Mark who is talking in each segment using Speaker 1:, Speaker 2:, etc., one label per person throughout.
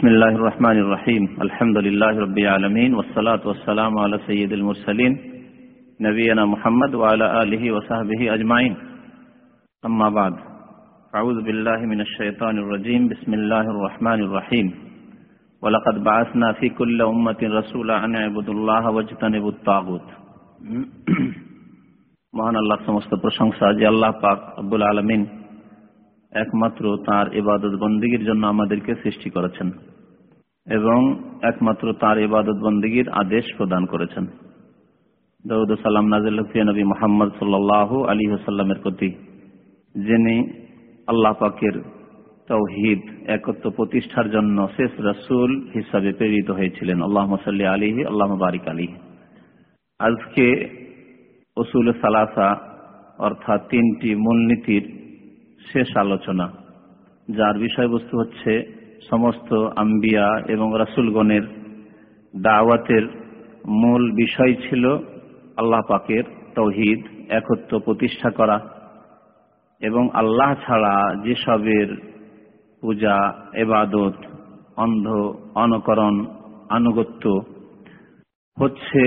Speaker 1: بسم الله الرحمن الرحيم الحمد لله رب العالمين والصلاة والسلام على سيد المرسلين نبينا محمد وعلى آله وصحبه أجمعين أما بعد أعوذ بالله من الشيطان الرجيم بسم الله الرحمن الرحيم ولقد بعثنا في كل أمة رسولا أن اعبدوا الله واجتنبوا الطاغوت মহান আল্লাহ সমস্ত প্রশংসা যে আল্লাহ পাক আব্বুল আলমিন একমাত্র তার ইবাদত বন্দীগীর জন্য আমাদেরকে সৃষ্টি করেছেন এবং একমাত্র তার ইবাদত বন্দীগীর আদেশ প্রদান করেছেন। দৌদ সালাম নাজিল নবী মোহাম্মদ সাল্লাহ আলী হাসাল্লামের প্রতি, যিনি আল্লাহ পাকের তৌহিদ একত্র প্রতিষ্ঠার জন্য শেষ রসুল হিসাবে প্রেরিত হয়েছিলেন। আল্লাহ সাল্লি আলিহি আল্লাহ বারিক আলিহি আজকে ওসুল সালাসা অর্থাৎ তিনটি মূলনীতির শেষ আলোচনা, যার বিষয়বস্তু হচ্ছে সমস্ত আম্বিয়া এবং রাসুলগণের দাওয়াতের মূল বিষয় ছিল আল্লাহ পাকের তৌহিদ একত্র প্রতিষ্ঠা করা। এবং আল্লাহ ছাড়া যেসবের পূজা এবাদত অন্ধ, অনকরণ, আনুগত্য হচ্ছে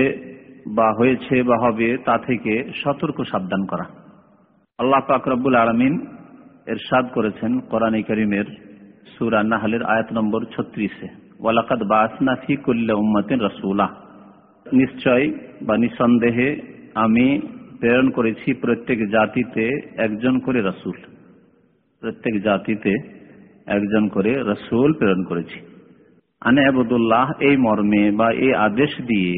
Speaker 1: বা হয়েছে বা হবে তা থেকে সতর্ক সাবধান করা। আল্লাহ পাক রব্বুল আলমিন এরশাদ করেছেন কোরআন করিমের সুরা নাহলের আয়াত নম্বর ছত্রিশে। ওয়ালাকাদ বাসনা ফি কুল্লা উম্মাতিন রসুলা। নিশ্চয় বা নিঃসন্দেহে আমি প্রেরণ করেছি প্রত্যেক জাতিতে একজন করে রসুল। প্রত্যেক জাতিতে একজন করে রসুল প্রেরণ করেছি। আনে আবুদুল্লাহ, এই মর্মে বা এই আদেশ দিয়ে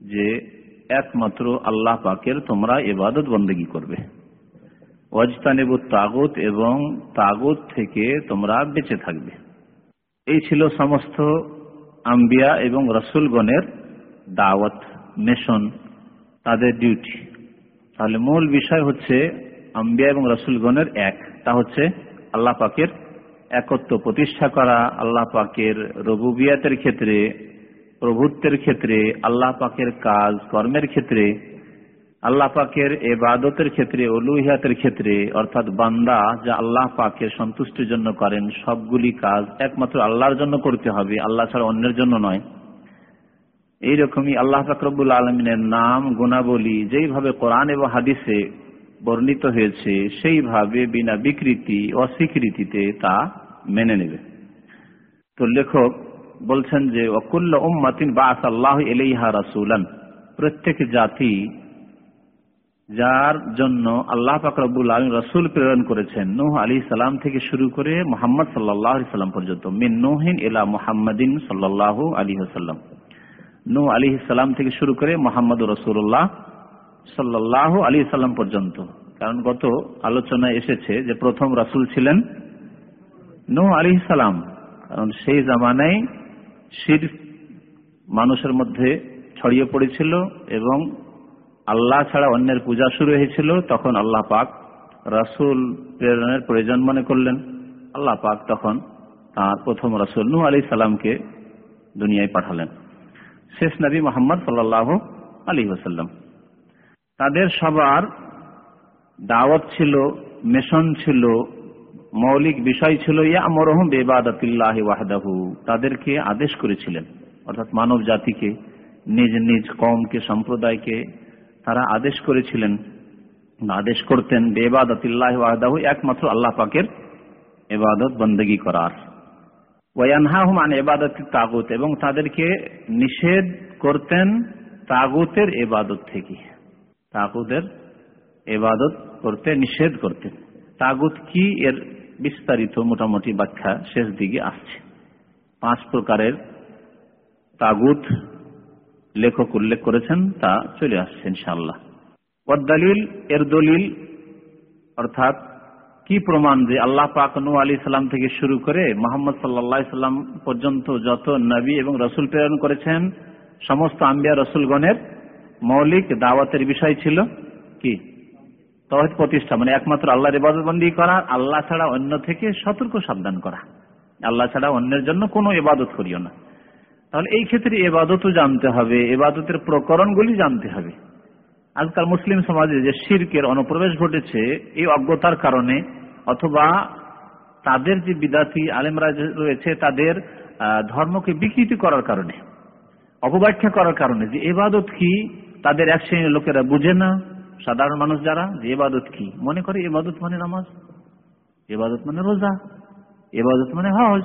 Speaker 1: যে একমাত্র আল্লাহ পাকের তোমরা এবাদত বন্দী করবে। ওয়াজতানেবু তাগুত এবং তাগুত থেকে তোমরা বেঁচে থাকবে। এই ছিল সমস্ত আম্বিয়া এবং রসুলগণের দাওয়াত, মিশন, তাদের ডিউটি তাহলে মূল বিষয় হচ্ছে আম্বিয়া এবং রসুলগণের এক। তা হচ্ছে আল্লাহ পাকের একত্র প্রতিষ্ঠা করা, আল্লাহ পাকের রবুবিয়াতের ক্ষেত্রে, প্রভুত্বের ক্ষেত্রে, আল্লাহ পাকের কাজ কর্মের ক্ষেত্রে আল্লাহ পাকের এবাদতের ক্ষেত্রে অলুহিয়াতের ক্ষেত্রে, অর্থাৎ বান্দা যা আল্লাহ পাকের সন্তুষ্টির জন্য করেন, সবগুলি কাজ একমাত্র আল্লাহর জন্য করতে হবে, আল্লাহ ছাড়া অন্যের জন্য নয়। এইরকমই আল্লাহ ফাকরবুল আলমিনের নাম, গুণাবলী যেইভাবে কোরআন এবং হাদিসে বর্ণিত হয়েছে, সেইভাবে বিনা বিকৃতি, অস্বীকৃতিতে তা মেনে নেবে। তো লেখক বলছেন যে অকুল্ল উম্মাতিন বাস আল্লাহ এলেইহা রাসুলান। প্রত্যেক জাতি যার জন্য আল্লাহ ফাকরবুল আলম রসুল প্রেরণ করেছেন। নুহ আলী সালাম থেকে শুরু করে মোহাম্মদ সাল্লাহ সাল্লাম পর্যন্ত। মিন নুহিন এলা মোহাম্মদিন সাল্লাহ আলী হাসাল্লাম নু আলী সালাম থেকে শুরু করে মোহাম্মদ রসুল্লাহ সাল্লাহ আলী সাল্লাম পর্যন্ত। কারণ গত আলোচনায় এসেছে যে প্রথম রাসুল ছিলেন নু আলী সালাম। কারণ সেই জামানায় শির মানুষের মধ্যে ছড়িয়ে পড়েছিল এবং আল্লাহ ছাড়া অন্যের পূজা শুরু হয়েছিল, তখন আল্লাহ পাক রাসুল প্রেরণের প্রয়োজন মনে করলেন। আল্লাহ পাক তখন তার প্রথম রাসুল নু আলী সালামকে দুনিয়ায় পাঠালেন। শেষ নবী মোহাম্মদ সাল্লাহ আলী ওসাল্লাম তাদের সবার দাওয়াত ছিল, মিশন ছিল, মৌলিক বিষয় ছিল, ইয়ামরহম বেবাদাতিল্লাহ ওয়াহদাহু। তাদেরকে আদেশ করেছিলেন, অর্থাৎ মানব জাতিকে নিজ নিজ কমকে সম্প্রদায়কে তারা আদেশ করেছিলেন, আদেশ করতেন বেবাদাতিল্লাহ ওয়াহদাহু, একমাত্র আল্লাহ পাকের এবাদত বন্দগি করার। ওয়ানহাহুমান এবাদত তাগুত, এবং তাদেরকে নিষেধ করতেন তাগুতের এবাদত থেকে। তাগুতের এবাদত করতে, নিষেধ করতেন। তাগুত কি এর বিস্তারিত মোটামুটি ব্যাখ্যা শেষ দিকে আসছে। পাঁচ প্রকারের তাগুত লেখক উল্লেখ করেছেন, তা চলে আসছে ইনশাল্লাহ দলিল, এর দলিল, অর্থাৎ কি প্রমাণ যে আল্লাহ পাক নু আলী সাল্লাম থেকে শুরু করে মোহাম্মদ সাল্লা সাল্লাম পর্যন্ত যত নবী এবং রসুল প্রেরণ করেছেন, সমস্ত আম্বিয়া রসুলগণের মৌলিক দাওয়াতের বিষয় ছিল কি? তহিদ প্রতিষ্ঠা মানে একমাত্র আল্লাহর ইবাদতবন্দি করা, আল্লাহ ছাড়া অন্য থেকে সতর্ক সাবধান করা। আল্লাহ ছাড়া অন্যের জন্য কোনো ইবাদত করিও না। তাহলে এই ক্ষেত্রে এবাদতও জানতে হবে, এবাদতের প্রকরণগুলি জানতে হবে। আজকাল মুসলিম সমাজে যে শির্কের অনুপ্রবেশ ঘটেছে, এই অজ্ঞতার কারণে অথবা তাদের যে বিদাতি আলেমরা রয়েছে, তাদের ধর্মকে বিকৃতি করার কারণে, অপব্যাখ্যা করার কারণে যে এবাদত কি, তাদের এক শ্রেণির লোকেরা বুঝে না। সাধারণ মানুষ যারা, যে এবাদত কি? মনে করে এবাদত মানে নামাজ, এবাদত মানে রোজা, এবাদত মানে হজ,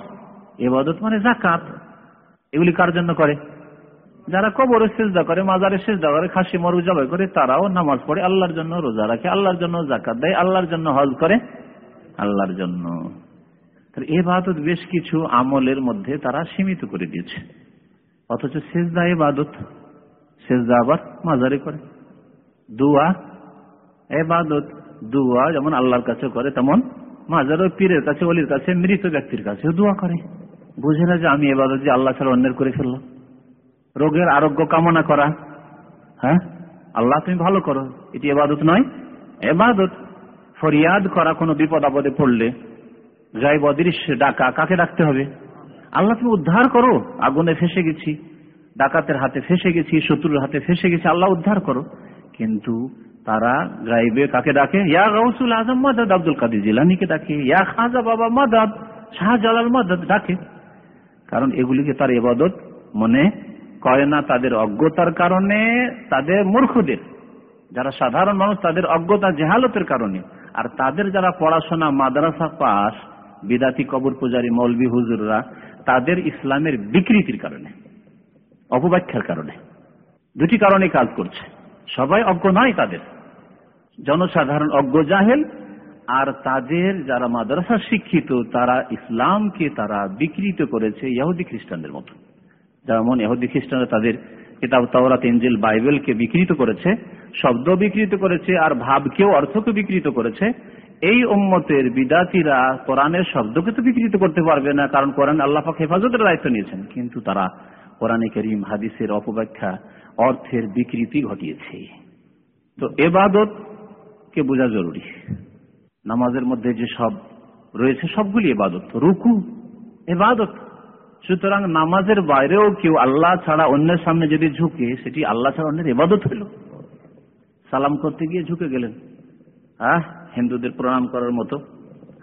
Speaker 1: এবাদত মানে জাকাত এগুলি কার জন্য করে? যারা কবরে সেজদা করে, মাজারে সেজদা করে, খাসি মরু জবাই করে, তারাও নামাজ পড়ে, আল্লাহর জন্য রোজা রাখে, আল্লাহর জন্য জাকাত দেয়, আল্লাহর জন্য হজ করে, আল্লাহর জন্য। এবাদত বেশ কিছু আমলের মধ্যে তারা সীমিত করে দিয়েছে। অথচ সেজদা এবাদত, সেজদা আবার মাজারে করে। দুয়া এবাদত, দুয়া যেমন আল্লাহর কাছে করে, তেমন মাজার ওই পীরের কাছে অলির কাছে, মৃত ব্যক্তির কাছে দোয়া করে। বুঝে না যে আমি এবাদত যে আল্লাহ ছাড়া অন্যের করে ফেললাম। রোগের আরোগ্য কামনা করা। হ্যাঁ? আল্লাহ তুমি ভালো করো। এটি এবাদত নয়। এবাদত ফরিয়াদ করা কোনো বিপদ আপদে পড়লে গাইব অদৃশ্য ডাকা কাকে ডাকতে হবে? আল্লাহ তুমি উদ্ধার করো। আগুনে ফেসে গেছি, ডাকাতের হাতে ফেসে গেছি, শত্রুর হাতে ফেসে গেছি, আল্লাহ উদ্ধার করো। কিন্তু তারা গাইবে কাকে ডাকে? ইয়া গৌসুল আজম মাদাদ, আব্দুল কাদির জিলানিকে ডাকে। ইয়া খাজা বাবা মাদাদ, শাহজালাল মাদাদ ডাকে। কারণ এগুলিকে তার এবাদত মনে করে না। তাদের অজ্ঞতার কারণে, তাদের মূর্খদের, যারা সাধারণ মানুষ, তাদের অজ্ঞতা, জেহালতের কারণে। আর তাদের যারা পড়াশোনা, মাদ্রাসা পাস, বিদাতি কবর পূজারী মৌলবি হুজুররা, তাদের ইসলামের বিকৃতির কারণে, অপব্যাখ্যার কারণে। দুটি কারণে কাজ করছে। সবাই অজ্ঞ নয় তাদের। জনসাধারণ অজ্ঞ জাহেল আর তাদের যারা মাদ্রাসা শিক্ষিত, তারা ইসলামকে তারা বিকৃত করেছে ইহুদি খ্রিস্টানদের মতো। যেমন ইহুদি খ্রিস্টানরা তাদের কিতাব তাওরাত ইঞ্জিল বাইবেলকে বিকৃত করেছে, শব্দ বিকৃত করেছে, আর ভাবকেও অর্থকে বিকৃত করেছে। এই উম্মতের বিদাতিরা কোরআনের শব্দকে তো বিকৃত করতে পারবে না, কারণ কোরআন আল্লাহ পাক হেফাজতের দায়িত্ব নিয়েছেন। কিন্তু তারা কোরআনে করিম হাদিসের অপব্যাখ্যা অর্থের বিকৃতি ঘটিয়েছে। তো এবাদত কে বোঝা জরুরি। নামাজের মধ্যে যে সব রয়েছে, সবগুলি এবাদত রুকু এবাদত সুতরাং নামাজের বাইরেও কেউ আল্লাহ ছাড়া অন্যের সামনে যদি ঝুঁকে, সেটি আল্লাহ ছাড়া অন্যের এবাদত হইল সালাম করতে গিয়ে ঝুঁকে গেলেন। হ্যাঁ হিন্দুদের প্রণাম করার মতো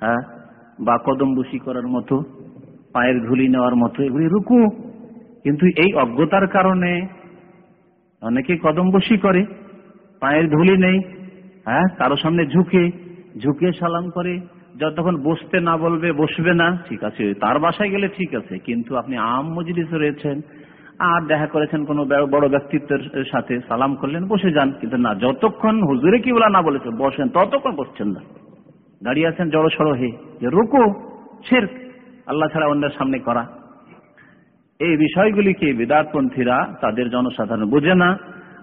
Speaker 1: হ্যাঁ বা কদম বুসি করার মতো, পায়ের ধুলি নেওয়ার মতো, এগুলি রুকু। কিন্তু এই অজ্ঞতার কারণে অনেকে কদম বসি করে, পায়ের ধুলি নেই হ্যাঁ কারও সামনে ঝুঁকে ঝুঁকে সালাম করে, যতক্ষণ বসতে না বলবে, বসবে না, ঠিক আছে, তার বাসায় গেলে ঠিক আছে, কিন্তু আপনি আম মজলিসে রয়েছেন, আর দেখা করেছেন কোন বড় ব্যক্তিত্বের সাথে, সালাম করলেন, বসে যান, কিন্তু না, যতক্ষণ হুজুরে কি বলা না বলেছে, বসেন, ততক্ষণ বসছেন না। দাঁড়িয়ে আছেন জড়ো সড়ো হে যে রুকু ছের আল্লাহ ছাড়া অন্যের সামনে করা। এই বিষয়গুলিকে বিদাতপন্থীরা তাদের জনসাধারণ বোঝে না,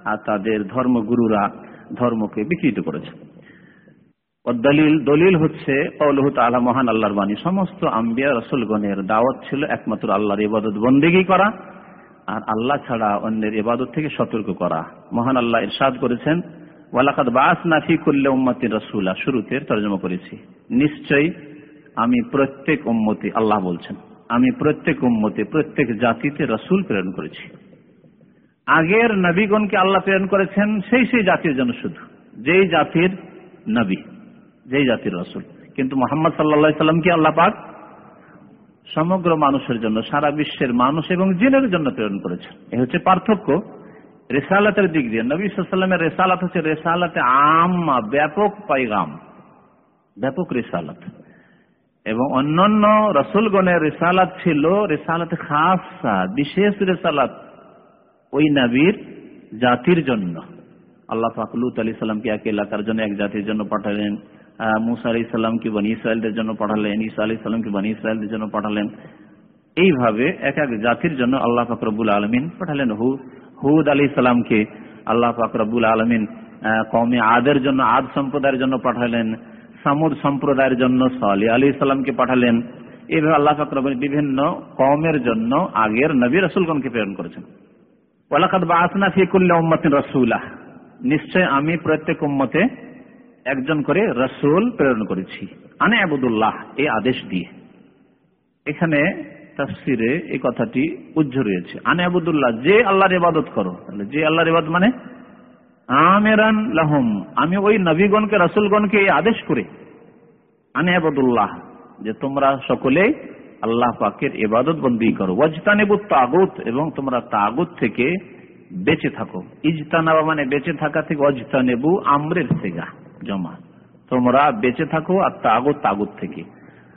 Speaker 1: আর তাদের ধর্মগুরুরা ধর্মকে বিকৃত করেছে। দলিল দলিল হচ্ছে মহান আল্লাহর বাণী। সমস্ত আম্বিয়া রসুলগণের দাওয়াত ছিল একমাত্র আল্লাহর ইবাদত বন্দেগি করা আর আল্লাহ ছাড়া অন্যের ইবাদত থেকে সতর্ক করা। মহান আল্লাহ ইরশাদ করেছেন ওয়ালাকাত বাস নাফি করলে রসুলা শুরুতে তর্জমা করেছি। নিশ্চয়ই আমি প্রত্যেক উম্মতি আল্লাহ বলছেন, আমি প্রত্যেক উম্মতে প্রত্যেক জাতিতে রসুল প্রেরণ করেছি। আগের নবীগণকে আল্লাহ প্রেরণ করেছেন, সেই সেই জাতির জন্য শুধু, যেই জাতির নবী। যেই জাতির রসুল। কিন্তু মোহাম্মদ সাল্লা সাল্লামকে আল্লাহ পাক? সমগ্র মানুষের জন্য, সারা বিশ্বের মানুষ এবং জিনের জন্য প্রেরণ করেছেন। এ হচ্ছে পার্থক্য। রেসালাতের দিক দিয়ে নবী সাল্লামের রেসালাত হচ্ছে রেসালাতে আম্মা, ব্যাপক পাইগাম, ব্যাপক রেসালাত। এবং অন্যান্য রসুলগণের রেসালাত ছিল রেসালাতে খাসা বিশেষ রেসালাত ওই নবীর জাতির জন্য। আল্লাহ ফাকলুত আলী সাল্লামকে এক এলাকার জন্য, এক জাতির জন্য পাঠালেন। মুসা আলি সাল্লামকে বানি ইসরায়েলদের জন্য পাঠালেন ইসা আলি সাল্লামকে বানি ইসরায়েলদের জন্য পাঠালেন? এইভাবে এক এক জাতির জন্য আল্লাহ ফাকরবুল আলমিন পাঠালেন। হু, হুদ আলী সাল্লামকে আল্লাহ ফাকরবুল আলমিন কমে আদের জন্য, আদ সম্প্রদায়ের জন্য পাঠালেন। সামুদ সম্প্রদায়ের জন্য, সালি আলী সাল্লামকে পাঠালেন। এইভাবে আল্লাহ ফাকরবুল বিভিন্ন কমের জন্য আগের নবী রসুলগণকে প্রেরণ করেছেন। ওয়ালাকাত বা আসনা ফি কুল্লা উম্মতিন রসুল্লাহ নিশ্চয় আমি প্রত্যেক উম্মতে একজন করে রসুল প্রেরণ করেছি। আনে আবুদুল্লাহ এই আদেশ দিয়ে। এখানে তাফসিরে এই কথাটি উজ্জ্ব রয়েছে। আনে আবুদুল্লাহ, যে আল্লাহর ইবাদত করো। তাহলে যে আল্লাহর ইবাদত মানে? আমেরান লাহম, আমি ওই নবীগণকে, রসুলগণকে এই আদেশ করে। আনে আবুদুল্লাহ, যে তোমরা সকলে আল্লাহ পাকের এবাদত বন্দি করো। ওয়াজতানেবু তাগুত, এবং তোমরা তাগুত থেকে বেঁচে থাকো। ইজতানাবা মানে বেঁচে থাকা থেকে অজতানেবু আমরের সেগা জমা। তোমরা বেঁচে থাকো আর তাগুত তাগুত থেকে।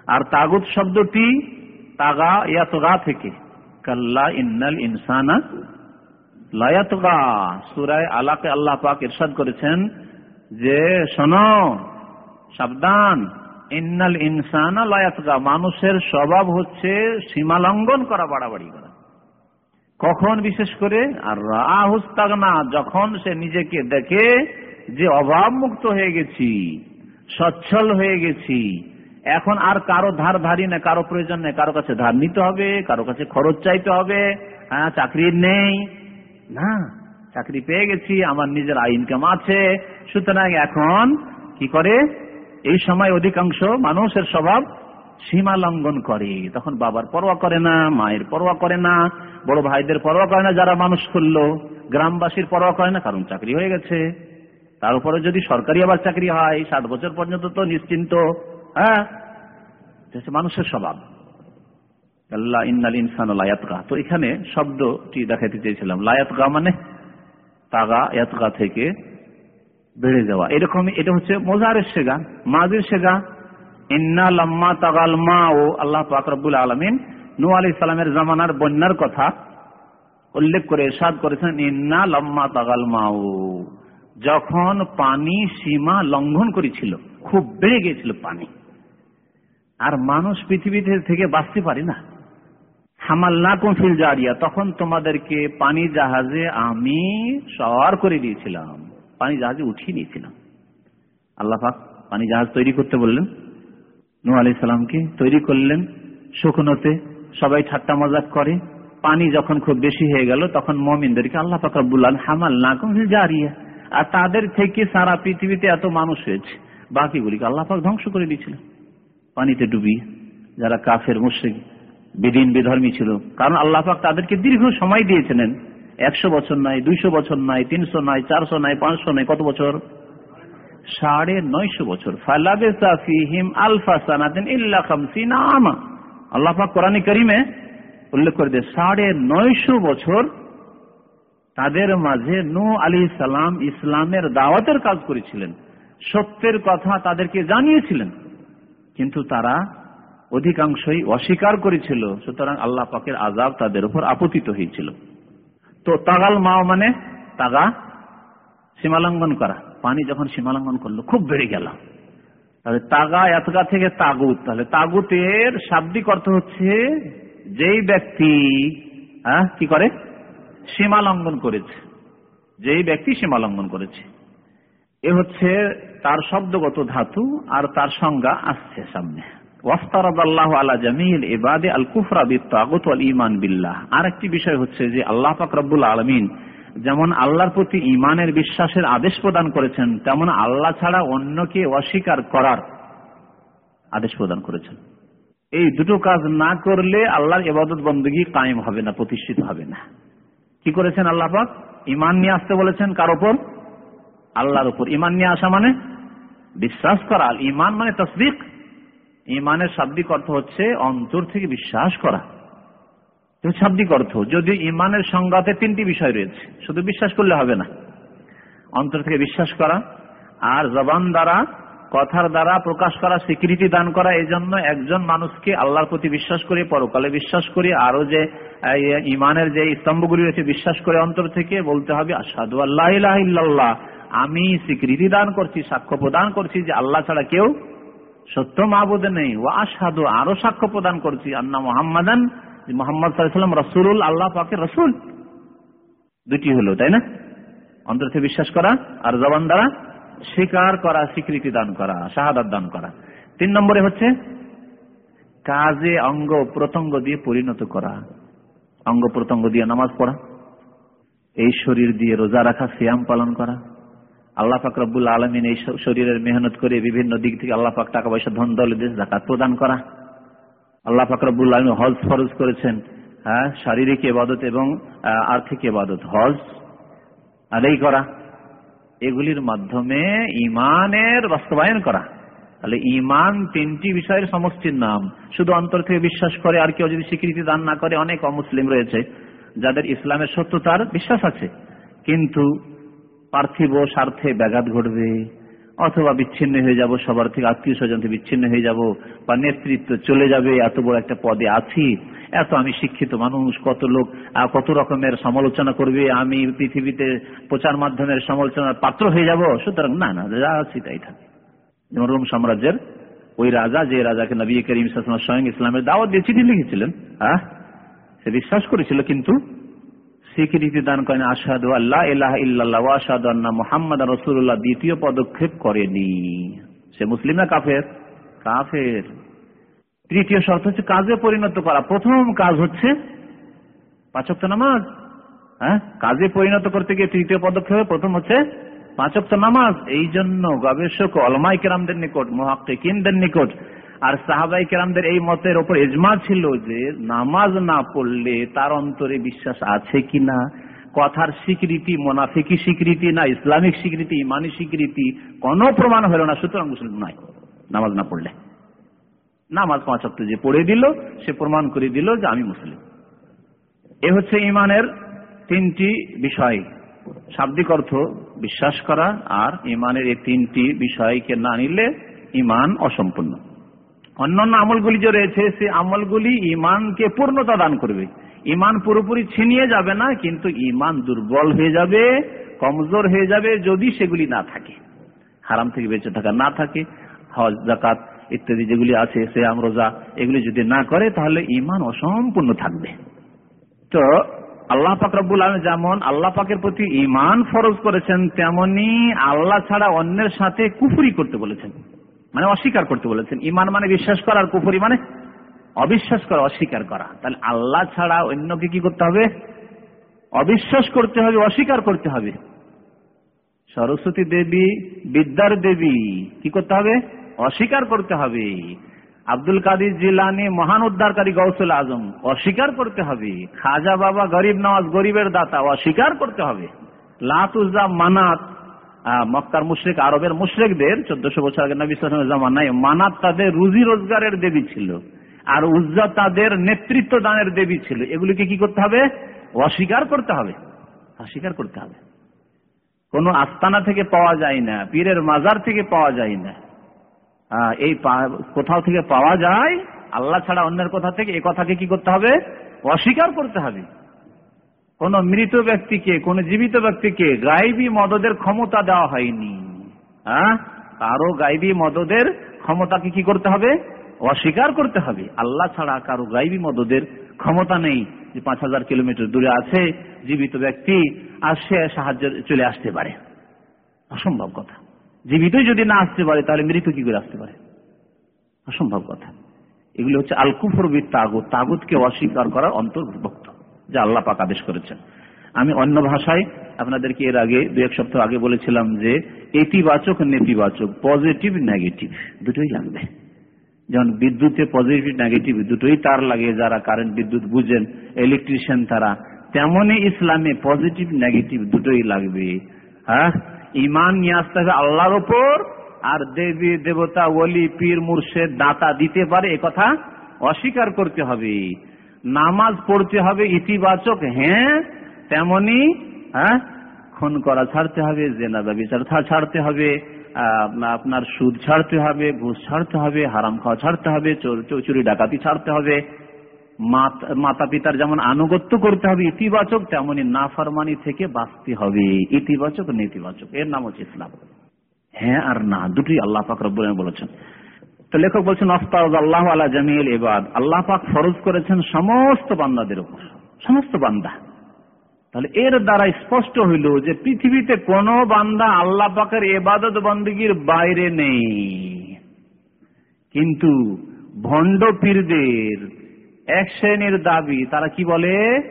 Speaker 1: আর তাগুত শব্দটি তাগা ইয়াতগা থেকে। কাল্লা ইন্নাল ইনসানা লায়াতগা। সুরায় আলাকে আল্লাহ পাক ইরশাদ করেছেন যে, শোনো, সাবধান। ইন্নাল ইনসানা লায়াতগা। মানুষের স্বভাব হচ্ছে সীমা লঙ্ঘন করা, বাড়াবাড়ি করা। কখন বিশেষ করে? আর রাহুস্তাগনা যখন সে নিজেকে দেখে যে অভাব মুক্ত হয়ে গেছি, সচ্ছল হয়ে গেছি, এখন আর কারও ধার ধারি না কারও প্রয়োজন নেই, কারও কাছে ধার নিতে হবে, কারও কাছে খরচ চাইতে হবে হ্যাঁ চাকরি নেই। না, চাকরি পেয়ে গেছি, আমার নিজের আই ইনকাম আছে। সুতরাং এখন কি করে? এই সময় অধিকাংশ মানুষের স্বভাব সীমা লঙ্ঘন করে। তখন বাবার পরোয়া করে না, মায়ের পরোয়া করে না, বড় ভাইদের পরোয়া করে না, যারা মানুষ করল গ্রামবাসীর পরোয়া করে না, কারণ চাকরি হয়ে গেছে। তার উপরে যদি সরকারি আবার চাকরি হয় ষাট বছর পর্যন্ত তো নিশ্চিন্ত হ্যাঁ? মানুষের স্বভাব। আল্লাহ ইন্নাল ইনসান লায়াতগা তো এখানে শব্দটি দেখাতে চেয়েছিলাম। লায়াতগা মানে তাগা, ইয়াতগা থেকে বেড়ে যাওয়া। এরকম এটা হচ্ছে মোজারের শেগা মাজির শেগা। ইন্না লাম্মা তাগাল মা ও আল্লাহ পাকরবুল আলমিন নু আলি সালামের জামানার বন্যার কথা উল্লেখ করে এরশাদ করেছেন, ইন্না লম্মা তাগাল মা ও যখন পানি সীমা লঙ্ঘন করেছিল, খুব বেড়ে গিয়েছিল পানি। আর মানুষ পৃথিবীতে থেকে বাঁচতে পারে না। হামাল না কমফিল জারিয়া, তখন তোমাদেরকে পানি জাহাজে আমি সওয়ার করে দিয়েছিলাম। পানি জাহাজে উঠিয়ে নিয়েছিলাম। আল্লাহ পাক পানি জাহাজ তৈরি করতে বললেন। নু আলি সালামকে তৈরি করলেন শুকনোতে, সবাই ঠাট্টা মজাক করে। পানি যখন খুব বেশি হয়ে গেল, তখন মমিনদেরকে আল্লাহ পাক বললেন হামাল না কমফিল জারিয়া আর তাদের থেকে সারা পৃথিবীতে এত মানুষ হয়েছে। বাকিগুলিকে আল্লাহ পাক ধ্বংস করে দিয়েছিলেন পানিতে ডুবিয়ে, যারা কাফের, মুশ্রিক, বিদিন, বিধর্মী ছিল, কারণ আল্লাহ পাক তাদেরকে দীর্ঘ সময় দিয়েছিলেন। একশো বছর নাই, দুইশো বছর নাই, তিনশো নাই, চারশো নাই, পাঁচশো নাই, কত বছর? সাড়ে নয়শো বছর। আল্লাহ পাক কোরআন করিমে উল্লেখ করে দিয়ে, সাড়ে নয়শো বছর তাদের মাঝে নু আলী সালাম ইসলামের দাওয়াতের কাজ করেছিলেন। সত্যের কথা তাদেরকে জানিয়েছিলেন। কিন্তু তারা অধিকাংশই অস্বীকার করেছিল, সুতরাং আল্লাহ পাকের আজাব তাদের উপর আপতিত হয়েছিল। তো তাগাল মাও মানে তাগা সীমালঙ্ঘন করা। পানি যখন সীমালঙ্ঘন করল, খুব বেড়ে গেল। তাহলে তাগা এতগা থেকে তাগুত। তাহলে তাগুতের শাব্দিক অর্থ হচ্ছে, যেই ব্যক্তি হ্যাঁ কি করে? সীমা লঙ্ঘন করেছে। যেই ব্যক্তি সীমা লঙ্ঘন করেছে। এ হচ্ছে তার শব্দগত ধাতু আর তার সংজ্ঞা আসছে সামনে। আল্লাহর প্রতি বিশ্বাসের আদেশ প্রদান করেছেন, তেমন আল্লাহ ছাড়া অন্যকে অস্বীকার করার আদেশ প্রদান করেছেন। এই দুটো কাজ না করলে আল্লাহর এবাদত বন্দী কায়েম হবে না, প্রতিষ্ঠিত হবে না। কি করেছেন আল্লাহ পাক? ইমান নিয়ে আসতে বলেছেন কার ওপর আল্লাহর উপর। ইমান নিয়ে আসা মানে বিশ্বাস করা। ইমান মানে তসদিক। ইমানের শাব্দিক অর্থ হচ্ছে অন্তর থেকে বিশ্বাস করা। শাব্দিক অর্থ যদি ইমানের সংজ্ঞাতে তিনটি বিষয় রয়েছে, শুধু বিশ্বাস করলে হবে না। অন্তর থেকে বিশ্বাস করা, আর জবান দ্বারা কথার দ্বারা প্রকাশ করা, স্বীকৃতি দান করা, এই জন্য একজন মানুষকে আল্লাহর প্রতি বিশ্বাস করে, পরকালে বিশ্বাস করে আরও যে ইমানের যে স্তম্ভগুলি রয়েছে, বিশ্বাস করে অন্তর থেকে বলতে হবে আসাদু আল্লাহ আমি স্বীকৃতি দান করছি, সাক্ষ্য প্রদান করছি যে আল্লাহ ছাড়া কেউ সত্য মাহবুদ নেই। ও আসাদু আরও সাক্ষ্য প্রদান করছি, আন্না মোহাম্মদান মোহাম্মদ সাল্লাম রসুল আল্লাহ পাকে রসুল। দুটি হলো, তাই না? অন্তর থেকে বিশ্বাস করা আর জবান দ্বারা স্বীকার করা, স্বীকৃতি দান করা, শাহাদাত দান করা। তিন নম্বরে হচ্ছে কাজে অঙ্গ প্রত্যঙ্গ দিয়ে পরিণত করা। অঙ্গ প্রত্যঙ্গ দিয়ে নামাজ পড়া, এই শরীর দিয়ে রোজা রাখা, সিয়াম পালন করা। আল্লাহ পাক রব্বুল আলমিন এই শরীরের মেহনত করে বিভিন্ন দিক থেকে আল্লাহ পাক টাকা পয়সা, ধন দল দেশ জাকাত প্রদান করা। আল্লাহ পাক রব্বুল আলমিন হজ ফরজ করেছেন হ্যাঁ শারীরিক এবাদত এবং আর্থিক এবাদত। হজ আদায় করা। এগুলির মাধ্যমে ইমানের বাস্তবায়ন করা। তাহলে ইমান তিনটি বিষয়ের সমষ্টির নাম। শুধু অন্তর থেকে বিশ্বাস করে, আর কেউ যদি স্বীকৃতি দান না করে, অনেক অমুসলিম রয়েছে, যাদের ইসলামের সত্যতার বিশ্বাস আছে। কিন্তু পার্থিব স্বার্থে ব্যাঘাত ঘটবে, অথবা বিচ্ছিন্ন হয়ে যাব, সবার থেকে আত্মীয় স্বজন বিচ্ছিন্ন হয়ে যাব, বা নেতৃত্ব চলে যাবে, এত বড় একটা পদে আছি। এত আমি শিক্ষিত মানুষ, কত লোক কত রকমের সমালোচনা করবে, আমি পৃথিবীতে প্রচার মাধ্যমের সমালোচনার পাত্র হয়ে যাব? সুতরাং না না, যা আছি তাই থাকে। রোম সাম্রাজ্যের ওই রাজা, যে রাজাকে নবী করিম স্বয়ং ইসলামের দাওয়াত দিয়ে চিঠি লিখেছিলেন হ্যাঁ সে বিশ্বাস করেছিল কিন্তু স্বীকৃতি দান করেন আসাদ আল্লাহ ইলাহ ইল্লাল্লাহ আসাদ মোহাম্মদ রসুল্লাহ দ্বিতীয় পদক্ষেপ করেনি। সে মুসলিম না কাফের? কাফের। তৃতীয় শর্ত হচ্ছে কাজে পরিণত করা। প্রথম কাজ হচ্ছে পাঁচক্ত নামাজ। হ্যাঁ? কাজে পরিণত করতে গিয়ে তৃতীয় পদক্ষেপে প্রথম হচ্ছে পাঁচক্ত নামাজ। এই জন্য গবেষক অলমাই কেরামদের নিকট মহাকিনদের নিকট আর সাহাবাই কেরামদের এই মতের ওপর এজমা ছিল যে নামাজ না পড়লে তার অন্তরে বিশ্বাস আছে কিনা? কথার স্বীকৃতি, মোনাফিকি স্বীকৃতি না ইসলামিক স্বীকৃতি, ইমানি স্বীকৃতি কোনো প্রমাণ হলো না, সুতরাং মুসলিম নয় নামাজ না পড়লে। নামাজ পাঁচ অক্ট যে পড়ে দিল, সে প্রমাণ করে দিল যে আমি মুসলিম। এ হচ্ছে ইমানের তিনটি বিষয়। শাব্দিক অর্থ বিশ্বাস করা আর ইমানের এই তিনটি বিষয়কে না নিলে ইমান অসম্পূর্ণ। অন্যান্য আমলগুলি যে রয়েছে সে আমলগুলি ইমানকে পূর্ণতা দান করবে। ইমান পুরোপুরি ছিনিয়ে যাবে না, কিন্তু ইমান দুর্বল হয়ে যাবে, কমজোর হয়ে যাবে যদি সেগুলি না থাকে। হারাম থেকে বেঁচে থাকা না থাকে। হজ জাকাত ইত্যাদি যেগুলি আছে সে আমরোজা এগুলি যদি না করে, তাহলে ইমান অসম্পূর্ণ থাকবে। তো আল্লাহ পাক রব্বুল আলম যেমন আল্লাহ পাকের প্রতি ইমান ফরজ করেছেন, তেমনি আল্লাহ ছাড়া অন্যের সাথে কুফুরি করতে বলেছেন। মানে অস্বীকার করতে বলেছেন। ইমান মানে বিশ্বাস করা আর কুফুরি মানে অবিশ্বাস করা, অস্বীকার করা। তাহলে আল্লাহ ছাড়া অন্যকে কি করতে হবে? অবিশ্বাস করতে হবে, অস্বীকার করতে হবে। সরস্বতী দেবী, বিদ্যার দেবী, কি করতে হবে? অস্বীকার করতে হবে। আব্দুল কাদির জিলানি মহান উদ্ধারকারী গৌসুল আজম, অস্বীকার করতে হবে। খাজা বাবা গরিব নওয়াজ, গরিবের দাতা, অস্বীকার করতে হবে। লাতুজা মানাত মক্কার মুশ্রিক, আরবের মুশ্রিকদের, চোদ্দশো বছর আগে নবী জামানায় মানাত তাদের রুজি রোজগারের দেবী ছিল। আর উজ্জা তাদের নেতৃত্ব দানের দেবী ছিল। এগুলিকে কি করতে হবে? অস্বীকার করতে হবে। অস্বীকার করতে হবে। কোন আস্তানা থেকে পাওয়া যায় না, পীরের মাজার থেকে পাওয়া যায় না। এই কোথাও থেকে পাওয়া যায়, আল্লাহ ছাড়া অন্যের কথা থেকে এ কথাকে কি করতে হবে? অস্বীকার করতে হবে। কোন মৃত ব্যক্তিকে, কোন জীবিত ব্যক্তিকে গাইবী মদদের ক্ষমতা দেওয়া হয়নি। হ্যাঁ? কারও গাইবী মদদের ক্ষমতাকে কি করতে হবে? অস্বীকার করতে হবে। আল্লাহ ছাড়া কারও গাইবী মদদের ক্ষমতা নেই যে পাঁচ হাজার কিলোমিটার দূরে আছে, জীবিত ব্যক্তি, আর সে সাহায্য চলে আসতে পারে। অসম্ভব কথা। জীবিতই যদি না আসতে পারে, তাহলে মৃত কি করে আসতে পারে? অসম্ভব কথা। এগুলি হচ্ছে আলকুফরবি তাগুত তাগুতকে অস্বীকার করার অন্তর্ভুক্ত, যা আল্লাহ পাক আদেশ করেছেন। আমি অন্য ভাষায় আপনাদেরকে এর আগে দু এক সপ্তাহ আগে বলেছিলাম যে, ইতিবাচক, নেতিবাচক, পজিটিভ, নেগেটিভ, দুটোই লাগবে। যেমন বিদ্যুতে পজিটিভ, নেগেটিভ, দুটোই তার লাগে, যারা কারেন্ট, বিদ্যুৎ বুঝেন, ইলেকট্রিশিয়ান তারা তেমনই ইসলামে পজিটিভ, নেগেটিভ দুটোই লাগবে। হ্যাঁ? ইমান নিয়ে আসতে হবে আল্লাহর ওপর, আর দেবী, দেবতা, ওলি, পীর, মুর্শেদ, দাতা দিতে পারে, এ কথা অস্বীকার করতে হবে। নামাজ পড়তে হবে ইতিবাচক হ্যাঁ তেমনি হ্যাঁ খুন করা ছাড়তে হবে, জেনা ব্যবচার ছাড়তে হবে আপনার সুদ ছাড়তে হবে, ঘুষ ছাড়তে হবে, হারাম খাওয়া ছাড়তে হবে চুরি, ডাকাতি ছাড়তে হবে। মাতা পিতার যেমন আনুগত্য করতে হবে ইতিবাচক, তেমনি নাফরমানি থেকে বাঁচতে হবে। ইতিবাচক, নেতিবাচক। এর নাম হচ্ছে ইসলাম। হ্যাঁ আর না দুটি আল্লাহ বলেছেন। তো লেখক বলছেন আল্লাহ আলা জামিল এবাদ আল্লাহ পাক ফরজ করেছেন সমস্ত বান্দাদের উপর। সমস্ত বান্দা। তাহলে এর দ্বারা স্পষ্ট হইল যে পৃথিবীতে কোন বান্দা আল্লাহ পাকের এবাদত বন্দীগীর বাইরে নেই। কিন্তু ভণ্ড পীরদের এক শ্রেণির দাবি, তারা কি বলে?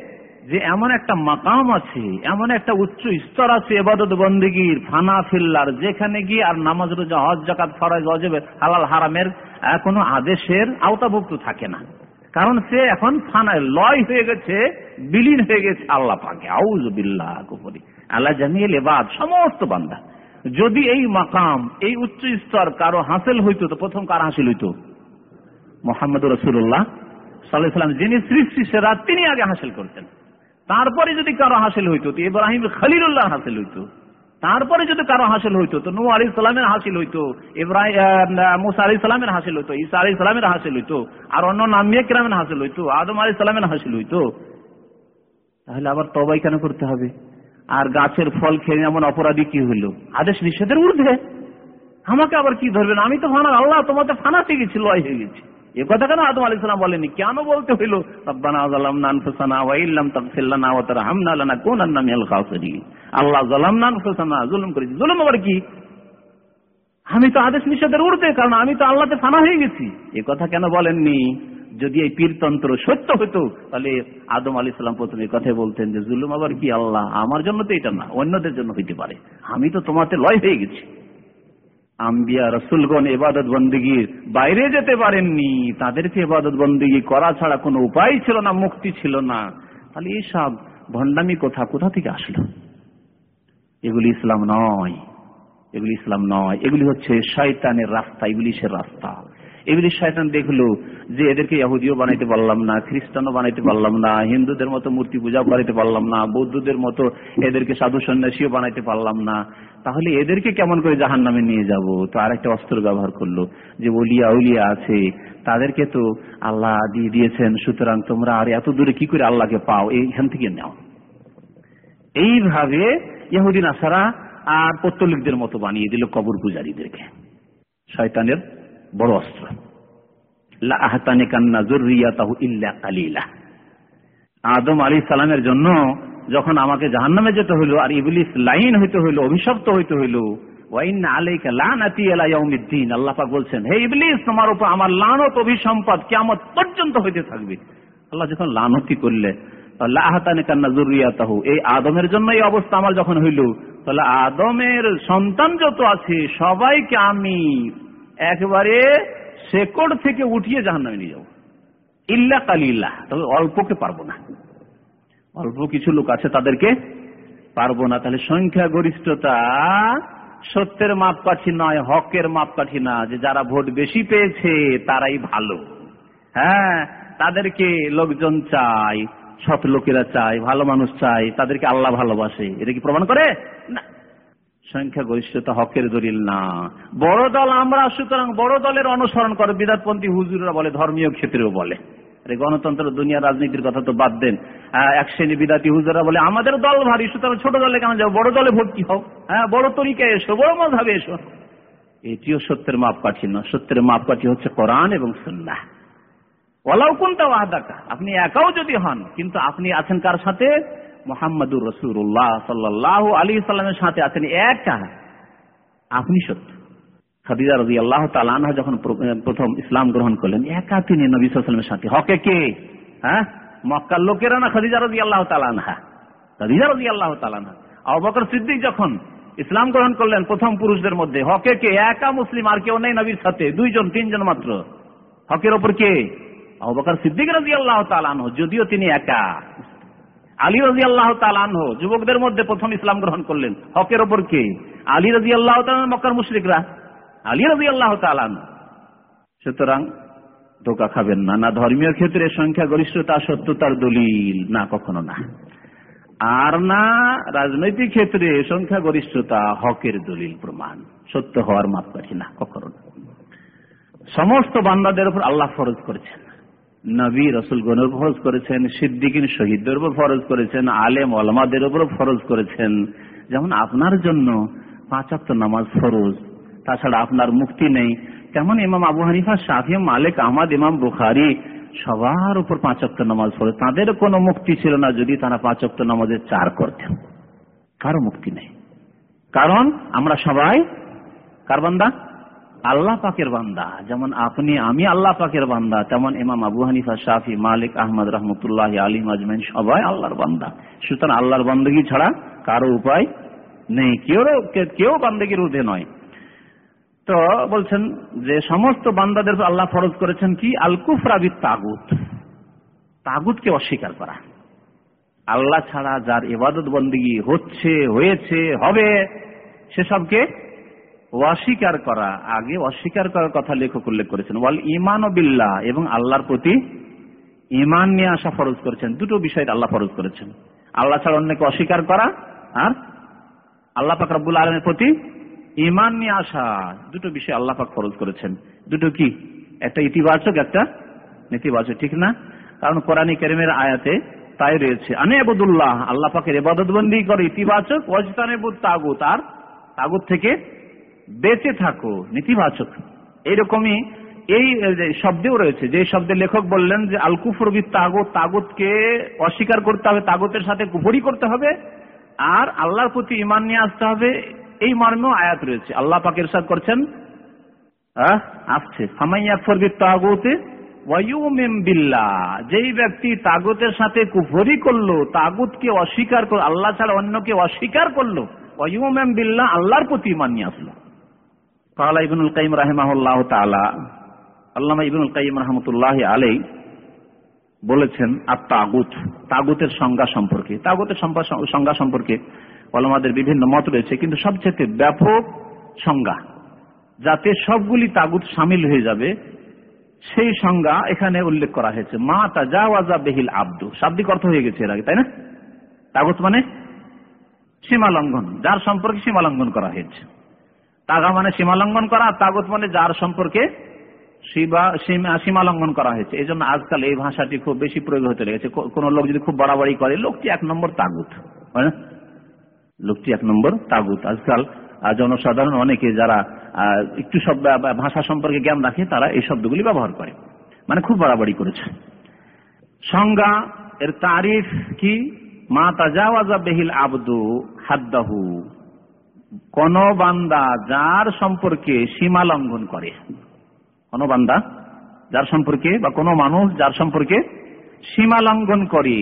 Speaker 1: যে এমন একটা মাকাম আছে, এমন একটা উচ্চ স্তর আছে এবাদত বন্দীগীর, ফানা ফিল্লার, যেখানে গিয়ে আর নামাজ, রোজা, হজ জাকাত ফরাজ অজবে হালাল, হারামের কোনো আদেশের আওতাভুক্ত থাকে না। কারণ সে এখন ফানায় লয় হয়ে গেছে, বিলীন হয়ে গেছে আল্লাহ পাকে। আউজ বিল্লাহ কুপুরি আল্লাহ জামিল এবাদ সমস্ত বান্দা। যদি এই মাকাম, এই উচ্চ স্তর কারও হাসিল হইতো, তো প্রথম কার হাসিল হইতো? মোহাম্মদ রসুল্লাহ সাল্লাম যিনি সৃষ্টি সেরা তিনি আগে হাসিল করতেন। তারপরে যদি কারও হাসিল হইতো, তো ইব্রাহিম খালিলুল্লাহ হাসিল হইতো। তারপরে যদি কারও হাসিল হইতো, তো নু আলী সালামের হাসিল হইতো ইব্রাহিম আলী সালামের হাসিল হইতো, ঈসা আলী সালামের হাসিল হইতো, আর অন্য নামিয়া কিরামের হাসিল হইতো, আদম আলী সালামের হাসিল হইতো। তাহলে আবার তবাই কেন করতে হবে? আর গাছের ফল খেয়ে এমন অপরাধী কি হইল? আদেশ নিষেধের ঊর্ধ্বে। আমাকে আবার কি ধরবেন? আমি তো ফানা আল্লাহ তোমাকে ফানাতে গেছি লয় হয়ে গেছি। এ কেন আদম আলী সালাম বলেনি কেন বলতে হইল আল্লাহ আনফুসানা, জুলুম করেছি। জুলুম আবার কি? আমি তো আদেশ নিষেধের ঊর্ধ্বে, কারণ আমি তো আল্লাহতে ফানা হয়ে গেছি। এ কথা কেন বলেননি? যদি এই পীরতন্ত্র সত্য হতো তাহলে আদম আলী সাল্লাম প্রথমে কথাই বলতেন যে, জুলুম আবার কি আল্লাহ? আমার জন্য তো এটা না, অন্যদের জন্য হইতে পারে। আমি তো তোমাতে লয় হয়ে গেছি। আম্বিয়া রসুলগণ এবাদত বন্দীগীর বাইরে যেতে পারেননি। তাদেরকে এবাদত বন্দীগী করা ছাড়া কোনো উপায় ছিল না, মুক্তি ছিল না। তাহলে এইসব ভণ্ডামি কোথা কোথা থেকে আসলো? এগুলি ইসলাম নয়। এগুলি ইসলাম নয়। এগুলি হচ্ছে শয়তানের রাস্তা, এগুলি সে রাস্তা। এগুলি শয়তান দেখল যে এদেরকে ইহুদিও বানাইতে পারলাম না, খ্রিস্টানও বানাইতে পারলাম না, হিন্দুদের মতো মূর্তি পূজা করাইতে পারলাম না, বৌদ্ধদের মতো এদেরকে সাধু সন্ন্যাসীও বানাইতে পারলাম না, তাহলে এদেরকে কেমন করে জাহান নামে নিয়ে যাব? তো আরেকটা অস্ত্র ব্যবহার করল, যে ওলিয়া উলিয়া আছে, তাদেরকে তো আল্লাহ দিয়ে দিয়েছেন, সুতরাং তোমরা আর এত দূরে কি করে আল্লাহকে পাও? এইখান থেকে নাও। এইভাবে ইহুদিন আসারা আর পত্তলিকদের মতো বানিয়ে দিল কবর পূজারীদেরকে। শয়তানের বড় অস্ত্র। আদম আলী সালামের জন্য যখন আমাকে জাহান্নামে যেতে হইল আর ইবলিস লাইন হইতে হইল, অভিশপ্ত হইতে হইল এই আদমের জন্য এই অবস্থা আমার যখন হইল আদমের সন্তান যত আছে, সবাইকে আমি একবারে শেকড় থেকে উঠিয়ে জাহান নামে নিয়ে যাব। ইল্লা কালিল্লাহ। তবে অল্পকে পারব না। অল্প কিছু লোক আছে তাদেরকে পারব না। তাহলে সংখ্যা গরিষ্ঠতা সত্যের মাপকাঠি নয়, হকের মাপকাঠি না। যে যারা ভোট বেশি পেয়েছে, তারাই ভালো। হ্যাঁ তাদেরকে লোকজন চায়, সৎ লোকেরা চায়, ভালো মানুষ চায়, তাদেরকে আল্লাহ ভালোবাসে। এটা কি প্রমাণ করে? না। সংখ্যা গরিষ্ঠতা হকের দলিল না। বড় দল আমরা, সুতরাং বড় দলের অনুসরণ করে বিদাতপন্থী হুজুররা বলে, ধর্মীয় ক্ষেত্রেও বলে। গণতন্ত্র, দুনিয়া, রাজনীতির কথা তো বাদ দেন। এক শ্রেণি বিদাতি হুজুরা বলে, আমাদের দল ভারী, সুতরাং ছোট দলে কেন যাও বড় দলে ভর্তি হও হ্যাঁ বড় তরিকায় এসো, বড় মজাবে এসো। এটিও সত্যের মাপকাঠি না সত্যের মাপকাঠি হচ্ছে কোরআন এবং সুন্নাহ। ওলাও কোনটা ওয়াহাদাকা, আপনি একাও যদি হন, কিন্তু আপনি আছেন কার সাথে? মোহাম্মদুর রসুল্লাহ সাল্লাহ আলী সাল্লামের সাথে আছেন একা আপনি সত্য। খাদিজা রাজি আল্লাহ তালানহা যখন প্রথম ইসলাম গ্রহণ করলেন, একা তিনি নবী সাল্লামের সাথে। হকে কে? হ্যাঁ? মক্কার লোকেরা না খাদিজা রাজি আল্লাহ তালানহা খাদিজা রাজি আল্লাহ তালানহা আবকর সিদ্দিক যখন ইসলাম গ্রহণ করলেন প্রথম পুরুষদের মধ্যে, হকে কে? একা মুসলিম, আর কেউ নেই নবীর সাথে, দুইজন, তিনজন মাত্র। হকের ওপর কে? আবকর সিদ্দিক রাজি আল্লাহ তালানহ যদিও তিনি একা। আলী রাজি আল্লাহ তালানহ যুবকদের মধ্যে প্রথম ইসলাম গ্রহণ করলেন। হকের ওপর কে? আলী রাজি আল্লাহ মক্কার মুশরিকরা। আলী রাজি আল্লাহ তালান সুতরাং ধোকা খাবেন না। না ধর্মীয় ক্ষেত্রে সংখ্যা গরিষ্ঠতা, সত্যতার দলিল, না কখনো না। আর না রাজনৈতিক ক্ষেত্রে সংখ্যা গরিষ্ঠতা, হকের দলিল প্রমাণ। সত্য হওয়ার মাপকাঠি না, কখনো না। সমস্ত বান্দাদের উপর আল্লাহ ফরজ করেছেন। নবী রসুলগণের ফরজ করেছেন, সিদ্দিকিন শহীদদের উপর ফরজ করেছেন, আলেম অলমাদের উপর ফরজ করেছেন। যেমন আপনার জন্য পাঁচাত্ত নামাজ ফরজ, তাছাড়া আপনার মুক্তি নেই। তেমন ইমাম আবু হানিফা শাহি মালিক, আহমদ, ইমাম বুখারি সবার উপর পাঁচক্ত নামাজ পড়ে তাদের কোনো মুক্তি ছিল না যদি তারা পাঁচক্ত নামাজের চার করতেন। কারও মুক্তি নেই। কারণ আমরা সবাই, কার বান্দা? আল্লাহ পাকের বান্দা। যেমন আপনি, আমি আল্লাহ পাকের বান্দা। তেমন ইমাম আবু হানিফা, শাফি, মালিক, আহমদ, রহমতুল্লাহ আলী মাজমাইন সবাই আল্লাহর বান্দা। সুতরাং আল্লাহর বান্দগি ছাড়া কারও উপায় নেই। কেউ কেউ বান্দগির ঊর্ধ্বে নয়। তো বলছেন যে সমস্ত বান্দাদের আল্লাহ ফরজ করেছেন কি? আলকুফরাবি তাগুত তাগুতকে অস্বীকার করা। আল্লাহ ছাড়া যার ইবাদত বন্দী হচ্ছে, হয়েছে, হবে, সেসবকে অস্বীকার করা, আগে অস্বীকার করার কথা লেখক উল্লেখ করেছেন। ওয়াল ইমান ও বিল্লাহ, এবং আল্লাহর প্রতি ইমান নিয়ে আসা ফরজ করেছেন। দুটো বিষয় আল্লাহ ফরজ করেছেন। আল্লাহ ছাড়া অন্যকে অস্বীকার করা আর আল্লাহ পাক রব্বুল আলমের প্রতি ইমান নিয়ে আসা দুটো বিষয় আল্লাহ পাক ফরজ করেছেন। দুটো কি? একটা ইতিবাচক, একটা নেতিবাচক, ঠিক না? কারণ কোরআন করিমের আয়াতে তাই রয়েছে, আনে আবুদুল্লাহ আল্লাহ পাকের এবাদতবন্দি করে ইতিবাচক ওয়াজতানেবুদ তাগুত, আর তাগুত থেকে বেঁচে থাকো, নেতিবাচক। এইরকমই এই শব্দেও রয়েছে, যে শব্দের লেখক বললেন যে আল কুফরবিদ তাগুত তাগুতকে অস্বীকার করতে হবে, তাগুতের সাথে কুফরি করতে হবে, আর আল্লাহর প্রতি ইমান নিয়ে আসতে হবে, এই মর্মেও আয়াত রয়েছে। আল্লাহ পাকের সাথ করছেন আসছে। ফামাইয়া ফরবিদ তাগুতে যেই ব্যক্তি তাগুতের সাথে কুফরি করল, তাগুতকে অস্বীকার করল আল্লাহ ছাড়া অন্যকে অস্বীকার করল ওয়ুমেম বিল্লাহ, আল্লাহর প্রতি ইমান নিয়ে আসলো। কালা ইবনুল কাইম রাহেমাহুল্লাহ তালা আল্লামা ইবনুল কাইম রহমতুল্লাহ আলাই বলেছেন আর তাগুত তাগুতের সংজ্ঞা সম্পর্কে। তাগুতের সংজ্ঞা সম্পর্কে আলমাদের বিভিন্ন মত রয়েছে, কিন্তু সবচেয়ে ব্যাপক সংজ্ঞা, যাতে সবগুলি তাগুত সামিল হয়ে যাবে, সেই সংজ্ঞা এখানে উল্লেখ করা হয়েছে। মা তাজাওয়াজা বেহিল আব্দু, শাব্দিক অর্থ হয়ে গেছে এর আগে, তাই না? তাগুত মানে সীমা লঙ্ঘন, যার সম্পর্কে সীমা লঙ্ঘন করা হয়েছে। তাগা মানে সীমা লঙ্ঘন করা তাগত মানে যার সম্পর্কে সীমা লঙ্ঘন করা হয়েছে। এই জন্য আজকাল এই ভাষাটি খুব বেশি প্রয়োগ হতে লেগেছে। কোন লোক যদি খুব বাড়াবাড়ি করে, লোকটি এক নম্বর তাগুত লোকটি এক নম্বর তাগুত। আজকাল জনসাধারণ অনেকে যারা একটু সব ভাষা সম্পর্কে জ্ঞান রাখে, তারা এই শব্দগুলি ব্যবহার করে। মানে খুব বাড়াবাড়ি করেছে। সংজ্ঞা, এর তারিফ কি? মা তাজাওয়াজা বেহিল আবদু হাদ্দাহু। কোন বান্দা যার সম্পর্কে সীমা লঙ্ঘন করে, কোন বান্দা যার সম্পর্কে বা কোন মানুষ যার সম্পর্কে সীমা লঙ্ঘন করে,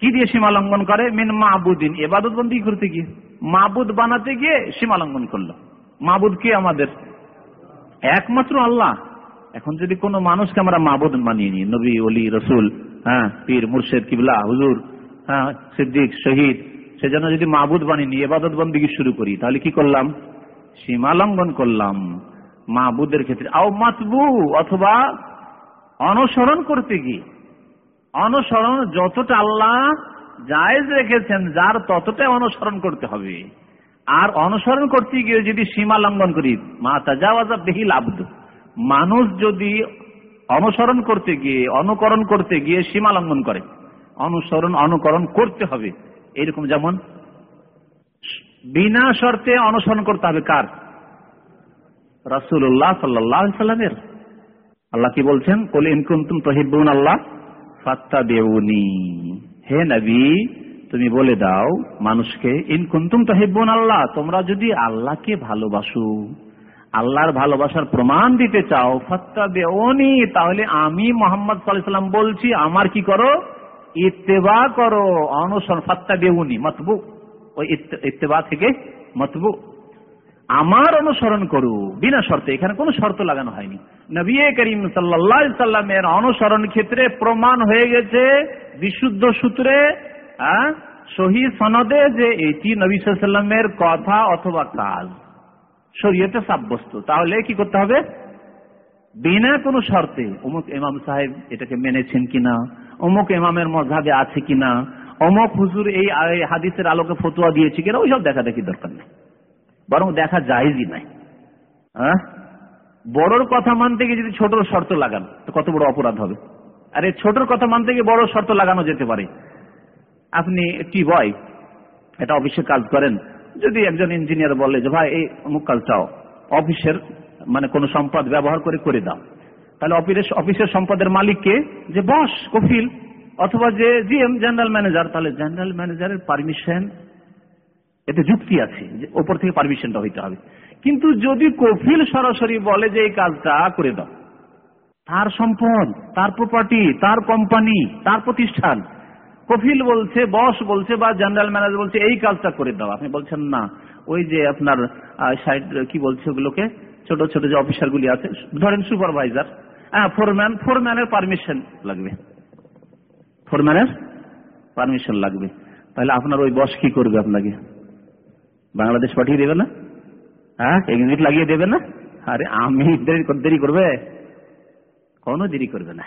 Speaker 1: কি দিয়ে সীমা লঙ্ঘন করে? মিন মাহবুদিন এবাদত করতে গিয়ে মাহবুদ বানাতে গিয়ে সীমা লঙ্ঘন করল। মাহবুদ কে? আমাদের। একমাত্র আল্লাহ। এখন যদি কোন মানুষকে আমরা মাহবুদ মানিয়ে নিই, নবী অলি রসুল হ্যাঁ পীর, মুর্শেদ, কিবলা, হুজুর হ্যাঁ সিদ্দিক, শহীদ সেজন্য যদি মাহবুদ বানিয়ে নিই এবাদত বন্দিগি শুরু করি, তাহলে কি করলাম? সীমা লঙ্ঘন করলাম। মাহবুদের ক্ষেত্রে, আও মাতবু, অথবা অনুসরণ করতে গিয়ে। অনুসরণ যতটা আল্লাহ জায়েজ রেখেছেন, যার ততটাই অনুসরণ করতে হবে। আর অনুসরণ করতে গিয়ে যদি সীমা লঙ্ঘন করি, মা তাজাওয়াজা বেহিল আব্দ মানুষ যদি অনুসরণ করতে গিয়ে, অনুকরণ করতে গিয়ে সীমা লঙ্ঘন করে, অনুসরণ, অনুকরণ করতে হবে। এরকম যেমন, বিনা শর্তে অনুসরণ করতে হবে কার? রাসুল্লাহ সাল্লাহ সাল্লামের। আল্লাহ কি বলছেন? কলি ইনকুন্তুম তহিবুন আল্লাহ ফাত্তা দেউনি হে নবী, তুমি বলে দাও মানুষকে ইনকুন্তুম তহিবুন আল্লাহ, তোমরা যদি আল্লাহকে ভালোবাসো, আল্লাহর ভালোবাসার প্রমাণ দিতে চাও ফাত্তা দেওনি তাহলে আমি মোহাম্মদ সাল্লাহ সাল্লাম বলছি, আমার কি করো? ইত্তেবা করো, অনুসরণ ফাত্তা দেউনি মতবু। ওই ইত্তেবা থেকে মতবু। আমার অনুসরণ করু, বিনা শর্তে। এখানে কোনো শর্ত লাগানো হয়নি। নবী করিম সাল্লা সাল্লামের অনুসরণ ক্ষেত্রে প্রমাণ হয়ে গেছে বিশুদ্ধ সূত্রে সহি সনদে যে এটি নবী সাল্লামের কথা অথবা কাজ। শরীয়তে সাব্যস্ত। তাহলে কি করতে হবে? বিনা কোনো শর্তে, অমুক ইমাম সাহেব এটাকে মেনেছেন কিনা? অমুক ইমামের মজাবে আছে কিনা? অমুক হুজুর এই হাদিসের আলোকে ফতুয়া দিয়েছে কিনা? ওইসব দেখা দেখি দরকার নেই। বরং দেখা যায়ই নাই। হ্যাঁ? বড়র কথা মানতে গিয়ে যদি ছোটর শর্ত লাগান, তো কত বড় অপরাধ হবে। আরে ছোটর কথা মানতে গিয়ে বড় শর্ত লাগানো যেতে পারে। আপনি কি বয়, এটা অফিসে কাজ করেন, যদি একজন ইঞ্জিনিয়ার বলে যে, ভাই, এই অমুক কাজ চাও, অফিসের মানে কোনো সম্পদ ব্যবহার করে করে দাও। তাহলে অফিসের অফিসের সম্পদের মালিককে যে বস, কফিল, অথবা যে জিএম, জেনারেল ম্যানেজার, তাহলে জেনারেল ম্যানেজারের পারমিশন, এতে যুক্তি আছে যে ওপর থেকে পারমিশনটা হইতে হবে। কিন্তু যদি কফিল সরাসরি বলে যে এই কাজটা করে দাও, তার সম্পদ, তার প্রপার্টি তার কোম্পানি তার প্রতিষ্ঠান, কফিল বলছে, বস বলছে বা জেনারেল ম্যানেজার বলছে, এই কাজটা করে দাও। আপনি বলছেন না, ওই যে আপনার সাইড, কি বলছে ওগুলোকে, ছোট ছোট যে অফিসারগুলি আছে, ধরেন সুপারভাইজার ফোরম্যান ফোরম্যানের পারমিশন লাগবে। ফোরম্যানের পারমিশন লাগবে। তাহলে আপনার ওই বস কি করবে আপনাকে? বাংলাদেশ পাঠিয়ে দেবে না? হ্যাঁ এক্সিট লাগিয়ে দেবে না? আরে আমি দেরি করবে? কোনো দেরি করবে না।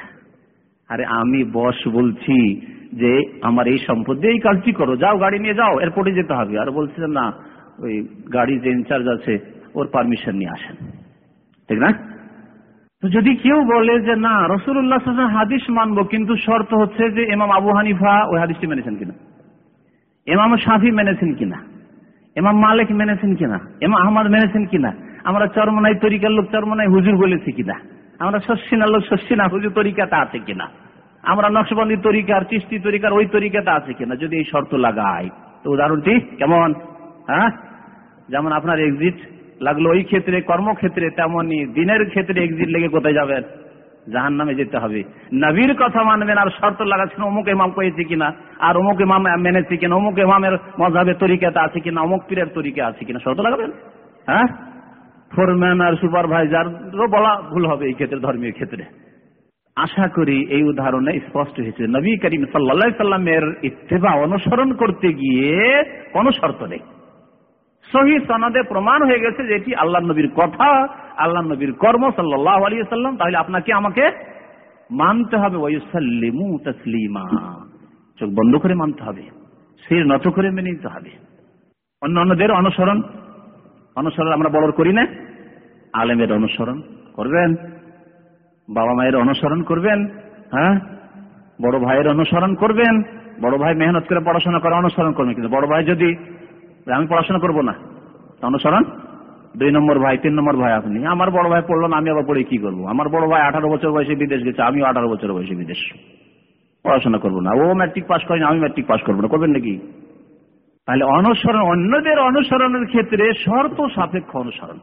Speaker 1: আরে আমি বস বলছি যে আমার এই সম্পদ দিয়ে এই কাজটি করো, যাও গাড়ি নিয়ে যাও এয়ারপোর্টে যেতে হবে। আর বলছে না, ওই গাড়ি যে ইনচার্জ আছে, ওর পারমিশন নিয়ে আসেন। ঠিক না? তো যদি কেউ বলে যে, না রসুল্লাহ হাদিস মানবো, কিন্তু শর্ত হচ্ছে যে এমাম আবু হানিফা ওই হাদিসটি মেনেছেন কিনা? এমাম শাফি মেনেছেন কিনা? এমাম মালিক মেনেছেন কিনা? এমাম আহমদ মেনেছেন কিনা? আমরা চরমনাই তরিকার লোক, চরমনাই হুজুর বলেছি কিনা? আমরা শস্যিনা লোক শস্যিনা হুজুর তরিকাটা আছে কিনা? আমরা নকশবন্দি তরিকার চিস্তি তরিকার, ওই তরিকাটা আছে কিনা? যদি এই শর্ত লাগাই, তো উদাহরণটি কেমন? হ্যাঁ? যেমন আপনার এক্সিট লাগল ওই ক্ষেত্রে, কর্মক্ষেত্রে তেমনই দিনের ক্ষেত্রে এক্সিট লেগে কোথায় যাবেন? জাহান নামে যেতে হবে। নবীর কথা মানবেন, আর শর্ত লাগাচ্ছেন, অমুক ইমাম কয়েছে কিনা, আর অমুক ইমাম মেনেছে কিনা, অমুক ইমামের মজাবের তরিকাতে আছে কিনা, অমুক পীরের তরিকা আছে কিনা, শর্ত লাগাবেন? হ্যাঁ? ফোরম্যান আর সুপারভাইজারও বলা ভুল হবে এই ক্ষেত্রে, ধর্মীয় ক্ষেত্রে। আশা করি এই উদাহরণে স্পষ্ট হয়েছে। নবী করিম সাল্লা সাল্লামের ইত্তেবা অনুসরণ করতে গিয়ে কোনো শর্ত নেই। সহি সনদে প্রমাণ হয়ে গেছে যে এটি আল্লাহ নবীর কথা, আল্লাহ নবীর কর্ম সাল্লাহ আলী সাল্লাম তাহলে আপনাকে আমাকে মানতে হবে ওয়ুসাল্লিমু তসলিমা। চোখ বন্ধ করে মানতে হবে শির নত করে মেনে নিতে হবে। অন্য অন্যদের অনুসরণ অনুসরণ আমরা বড় করি না, আলেমের অনুসরণ করবেন, বাবা মায়ের অনুসরণ করবেন হ্যাঁ? বড় ভাইয়ের অনুসরণ করবেন, বড় ভাই মেহনত করে পড়াশোনা করে অনুসরণ করবেন, কিন্তু বড় ভাই যদি আমি পড়াশোনা করব না। অনুসরণ দুই নম্বর ভাই, তিন নম্বর ভাই আপনি। আমার বড় ভাই পড়ল না, আমি আবার পড়ে কি করব? আমার বড় ভাই আঠারো বছর বয়সে বিদেশ গেছে, আমিও আঠারো বছর বয়সে বিদেশ। পড়াশোনা করব না। ও ম্যাট্রিক পাস করেনি, আমি ম্যাট্রিক পাস করব না। করবেন নাকি? তাহলে অনুসরণ, অন্যদের অনুসরণের ক্ষেত্রে শর্ত সাপেক্ষ অনুসরণ।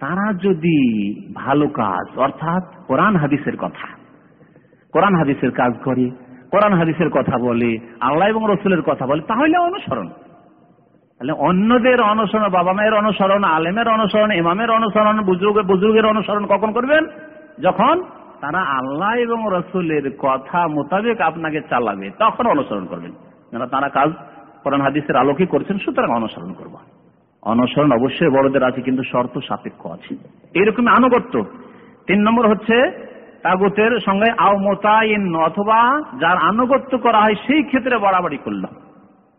Speaker 1: তারা যদি ভালো কাজ, অর্থাৎ কোরআন হাদিসের কথা, কোরআন হাদিসের কাজ করে, কোরআন হাদিসের কথা বলে, আল্লাহ এবং রসুলের কথা বলে, তাহলে অনুসরণ। তাহলে অন্যদের অনুসরণ, বাবা মায়ের অনুসরণ, আলেমের অনুসরণ, ইমামের অনুসরণ বুজুর্গের বুজুর্গের অনুসরণ কখন করবেন? যখন তারা আল্লাহ এবং রসুলের কথা মোতাবেক আপনাকে চালাবে, তখন অনুসরণ করবেন। তারা কাজ কোরআন হাদিসের আলোকে করছেন, সুতরাং অনুসরণ করব। অনুসরণ অবশ্যই বড়দের আছে, কিন্তু শর্ত সাপেক্ষ আছে। এইরকম আনুগত্য। তিন নম্বর হচ্ছে তাগুতের সঙ্গে আও মোতায়েন অথবা যার আনুগত্য করা হয়, সেই ক্ষেত্রে বাড়াবাড়ি করল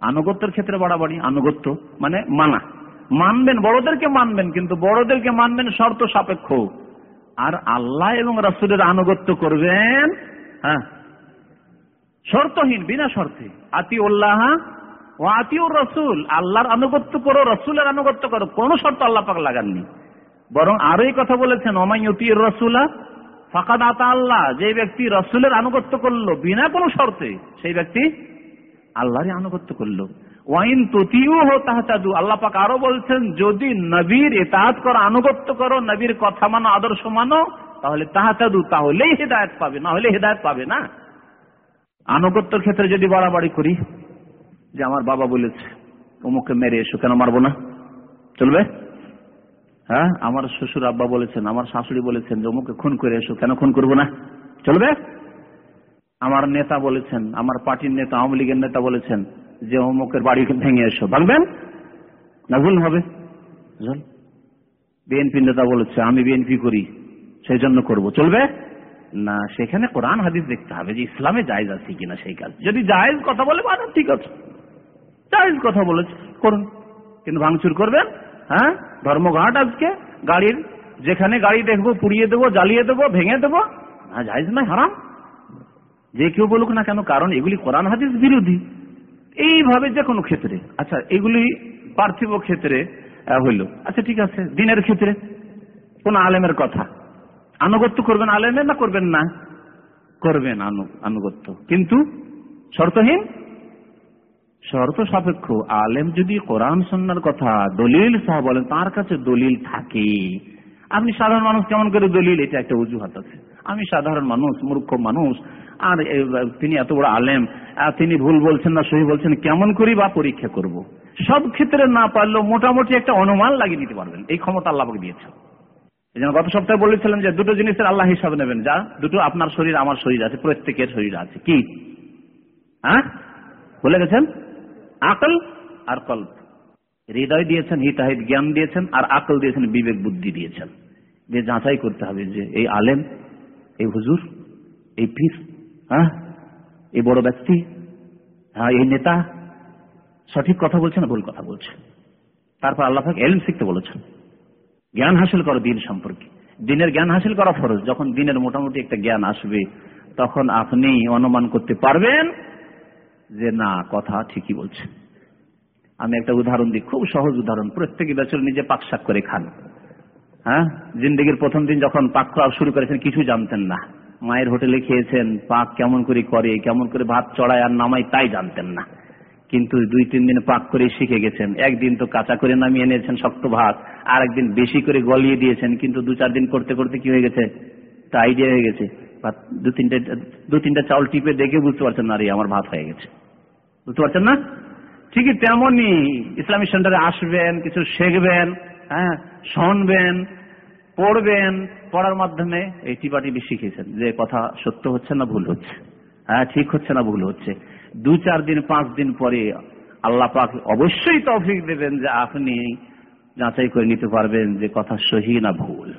Speaker 1: আনুগত্যের ক্ষেত্রে বাড়াবাড়ি, আনুগত্য মানে মানা। মানবেন, বড়দেরকে মানবেন, কিন্তু বড়দেরকে মানবেন শর্ত সাপেক্ষ। আর আল্লাহ এবং রাসুলের আনুগত্য করবেন হ্যাঁ শর্তহীন, বিনা শর্তে। আতি উল্লাহ ও আতিউর রসুল, আল্লাহর আনুগত্য করো, রসুলের আনুগত্য করো, কোন শর্ত আল্লাহ পাক লাগাননি। বরং আরও কথা বলেছেন অমাইয়তির রসুলা ফাঁকাদ আতা আল্লাহ, যে ব্যক্তি রসুলের আনুগত্য করল বিনা কোনো শর্তে, সেই ব্যক্তি আল্লাহরই আনুগত্য করল। ওয়াইন ততিও হো তাহাদু আল্লাহ পাক আরও বলছেন, যদি নবীর এতাহাত করো আনুগত্য করো, নবীর কথা মানো, আদর্শ মানো, তাহলে তাহাতাদু, তাহলেই হেদায়ত পাবে না হলে হেদায়ত পাবে না। আনুগত্যের ক্ষেত্রে যদি বাড়াবাড়ি করি, যে আমার বাবা বলেছে, অমুককে মেরে এসো, কেন মারবো না? চলবে? হ্যাঁ? আমার শ্বশুর আব্বা বলেছেন, আমার শাশুড়ি বলেছেন যে অমুকে খুন করে এসো, কেন খুন করব না? চলবে? আমার নেতা বলেছেন, আমার পার্টির নেতা, আওয়ামী লীগের নেতা বলেছেন যে, অমুকের বাড়ি ভেঙে এসো। ভাঙবেন? না ভুল হবে। বিএনপি নেতা বলেছে, আমি বিএনপি করি সেই জন্য করব। চলবে? না, সেখানে কোরআন, হাদিস দেখতে হবে যে, ইসলামে জায়জ আছে কিনা সেই কাজ। যদি জায়েজ কথা বলে মানে ঠিক আছে। জায়েজ কথা বলেছে, করুন। কিন্তু ভাঙচুর করবেন? হ্যাঁ? ধর্মঘাট আজকে, গাড়ির, যেখানে গাড়ি দেখব, পুড়িয়ে দেবো, জ্বালিয়ে দেবো, ভেঙে দেবো? হ্যাঁ জায়েজ নয়, হারাম। যে কেউ বলুক না কেন, কারণ এগুলি কোরআন হাদিস বিরোধী। এইভাবে যে কোনো ক্ষেত্রে। আচ্ছা এগুলি পার্থিব ক্ষেত্রে হইল। আচ্ছা ঠিক আছে, দিনের ক্ষেত্রে। কোন আলেমের কথা। আনুগত্য করবেন আলেমের না করবেন না? করবেন আনুগত্য। কিন্তু শর্তহীন? শর্ত সাপেক্ষ। আলেম যদি কোরআন সন্ন্যার কথা দলিল সহ বলেন, তার কাছে দলিল থাকে। আপনি সাধারণ মানুষ কেমন করে দলিল? এটা একটা অজুহাত আছে। আমি সাধারণ মানুষ, মূর্খ মানুষ আর তিনি এত বড় আলেম তিনি ভুল বলছেন না, সহি বলছেন, কেমন করি বা পরীক্ষা করব। সব ক্ষেত্রে না পারলেও মোটামুটি একটা অনুমান লাগিয়ে নিতে পারবেন। এই ক্ষমতা আল্লাহকে দিয়েছে। এই জন্য গত সপ্তাহে বলেছিলাম যে দুটো জিনিসের আল্লাহ হিসাব নেবেন। যা, দুটো আপনার শরীর, আমার শরীর আছে, প্রত্যেকের শরীর আছে। কি? হ্যাঁ? বলে গেছেন? আকল আর কল্প। হৃদয় দিয়েছেন, হিতাহিত জ্ঞান দিয়েছেন, আর আকল দিয়েছেন, বিবেক বুদ্ধি দিয়েছেন। যে যাচাই করতে হবে যে এই আলেম, এই হুজুর, এই পীর হ্যাঁ? এই বড় ব্যক্তি হ্যাঁ এই নেতা সঠিক কথা বলছে না ভুল কথা বলছে? তারপর আল্লাহ এলম শিখতে বলেছেন। জ্ঞান হাসিল করো দিন সম্পর্কে। দিনের জ্ঞান হাসিল করা ফরজ। যখন দিনের মোটামুটি একটা জ্ঞান আসবে, তখন আপনি অনুমান করতে পারবেন যে, না, কথা ঠিকই বলছে। আমি একটা উদাহরণ দিই, খুব সহজ উদাহরণ। প্রত্যেকে বছর নিজে পাক শাক করে খান। হ্যাঁ? জিন্দগির প্রথম দিন যখন পাক করা শুরু করেছেন, কিছু জানতেন না। মায়ের হোটেলে খেয়েছেন, পাক কেমন করে করে, কেমন করে ভাত চড়ায় আর নামাই তাই জানতেন না। কিন্তু দুই তিন দিন পাক করে শিখে গেছেন। একদিন তো কাঁচা করে নামিয়ে নিয়েছেন শক্ত ভাত আর একদিন বেশি করে গলিয়ে দিয়েছেন, কিন্তু দু চার দিন করতে করতে কি হয়ে গেছে? তা আইডিয়া হয়ে গেছে। দু তিনটা দু তিনটা চাউল টিপে দেখে বুঝতে পারছেন না রে আমার ভাত হয়ে গেছে। বুঝতে পারছেন না? ঠিকই তেমনই ইসলামিক সেন্টারে আসবেন, কিছু শিখবেন হ্যাঁ শুনবেন পড়বেন, পড়ার মাধ্যমে এই টিপাটিপি শিখেছেন যে কথা সত্য হচ্ছে না ভুল হচ্ছে। হ্যাঁ ঠিক হচ্ছে না ভুল হচ্ছে। দু চার দিন, পাঁচ দিন পরে আল্লাহ পাক অবশ্যই তৌফিক দেবেন যে আপনি যাচাই করে নিতে পারবেন যে কথা সহি না ভুল।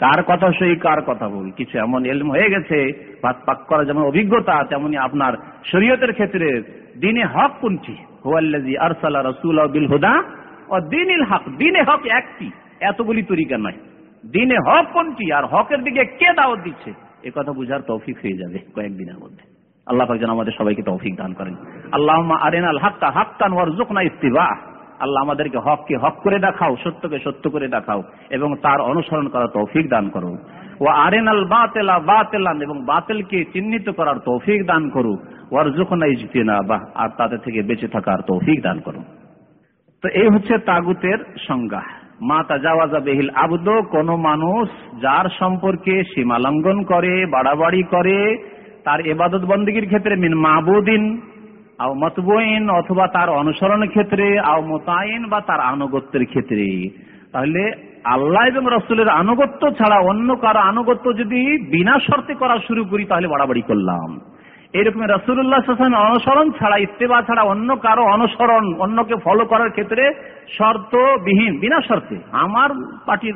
Speaker 1: কার কথা সহি, কার কথা ভুল? কিছু এমন এলম হয়ে গেছে, ভাত পাক করা যেমন অভিজ্ঞতা, তেমনি আপনার শরীয়তের ক্ষেত্রে দিনে হক কোনটি? হুয়াল্লাজি আরসালা রাসূল বিল হুদা ও দিনিল হক। দিনে হক একটি, এতগুলি তরিকা নয়। দিনে হক কোনটি? আর হকের দিকে কে দাওয়াত দিচ্ছে? এ কথা বুঝার তৌফিক হয়ে যাবে কয়েকদিনের মধ্যে। আল্লাহ পাক যেন আমাদের সবাইকে তৌফিক দান করেন। আল্লাহ আরেনাল হাক্কা হাক্কান ওয়ারজুকনা ইত্তিবা আল্লাহ আমাদেরকে হককে হক করে দেখাও, সত্যকে সত্য করে দেখাও এবং তার অনুসরণ করার তৌফিক দান করো। ও আরেনাল বাতেলা বাতেলান এবং বাতিলকে চিহ্নিত করার তৌফিক দান করু। ওয়ারজুকনা ইজতিনা বাহ আর তাদের থেকে বেঁচে থাকার তৌফিক দান করো। তো এই হচ্ছে তাগুতের সংজ্ঞা। মা তাজাওয়াজা বেহিল আবদ, কোন মানুষ যার সম্পর্কে সীমা লঙ্ঘন করে, বাড়াবাড়ি করে, তার এবাদত বন্দীগীর ক্ষেত্রে মিন মাহবুদিন আও মতবইন, অথবা তার অনুসরণের ক্ষেত্রে, আও মোতায়েন বা তার আনুগত্যের ক্ষেত্রে। তাহলে আল্লাহ এবং রসুলের আনুগত্য ছাড়া অন্য কারও আনুগত্য যদি বিনা শর্তে করা শুরু করি, তাহলে বাড়াবাড়ি করলাম। এরকম রসুল্লাহ অনুসরণ ছাড়া, ইত্তেবা ছাড়া অন্য কারও অনুসরণ, অন্যকে ফলো করার ক্ষেত্রে শর্ত বিহীন বিনা শর্তে। আমার পার্টির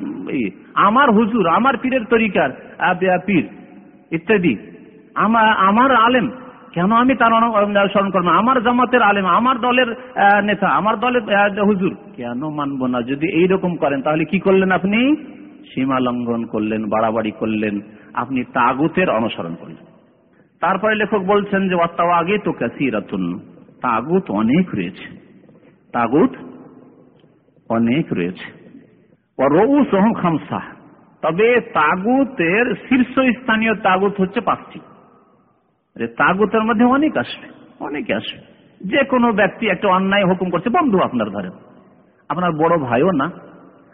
Speaker 1: আমার হুজুর, আমার পীরের তরিকার পীর, ইত্যাদি। আমার আমার আলেম, কেন আমি তার অনুসরণ করব আমার জামাতের আলেম, আমার দলের নেতা, আমার দলের হুজুর, কেন মানব না? যদি এইরকম করেন, তাহলে কি করলেন আপনি? সীমা লঙ্ঘন করলেন, বাড়াবাড়ি করলেন। আপনি তাগুতের অনুসরণ করলেন। তারপরে লেখক বলছেন যে অত্তাও আগে তো কাসিরাতুন। তাগুত অনেক রয়েছে। তাগুত অনেক রয়েছে। খামসা। তবে তাগুতের শীর্ষস্থানীয় তাগুত হচ্ছে পাঁচটি। তাগুতের মধ্যে অনেক আসবে, অনেকে আসবে। যে কোনো ব্যক্তি একটা অন্যায় হুকুম করছে, বন্ধু আপনার ধরে আপনার বড় ভাইও না,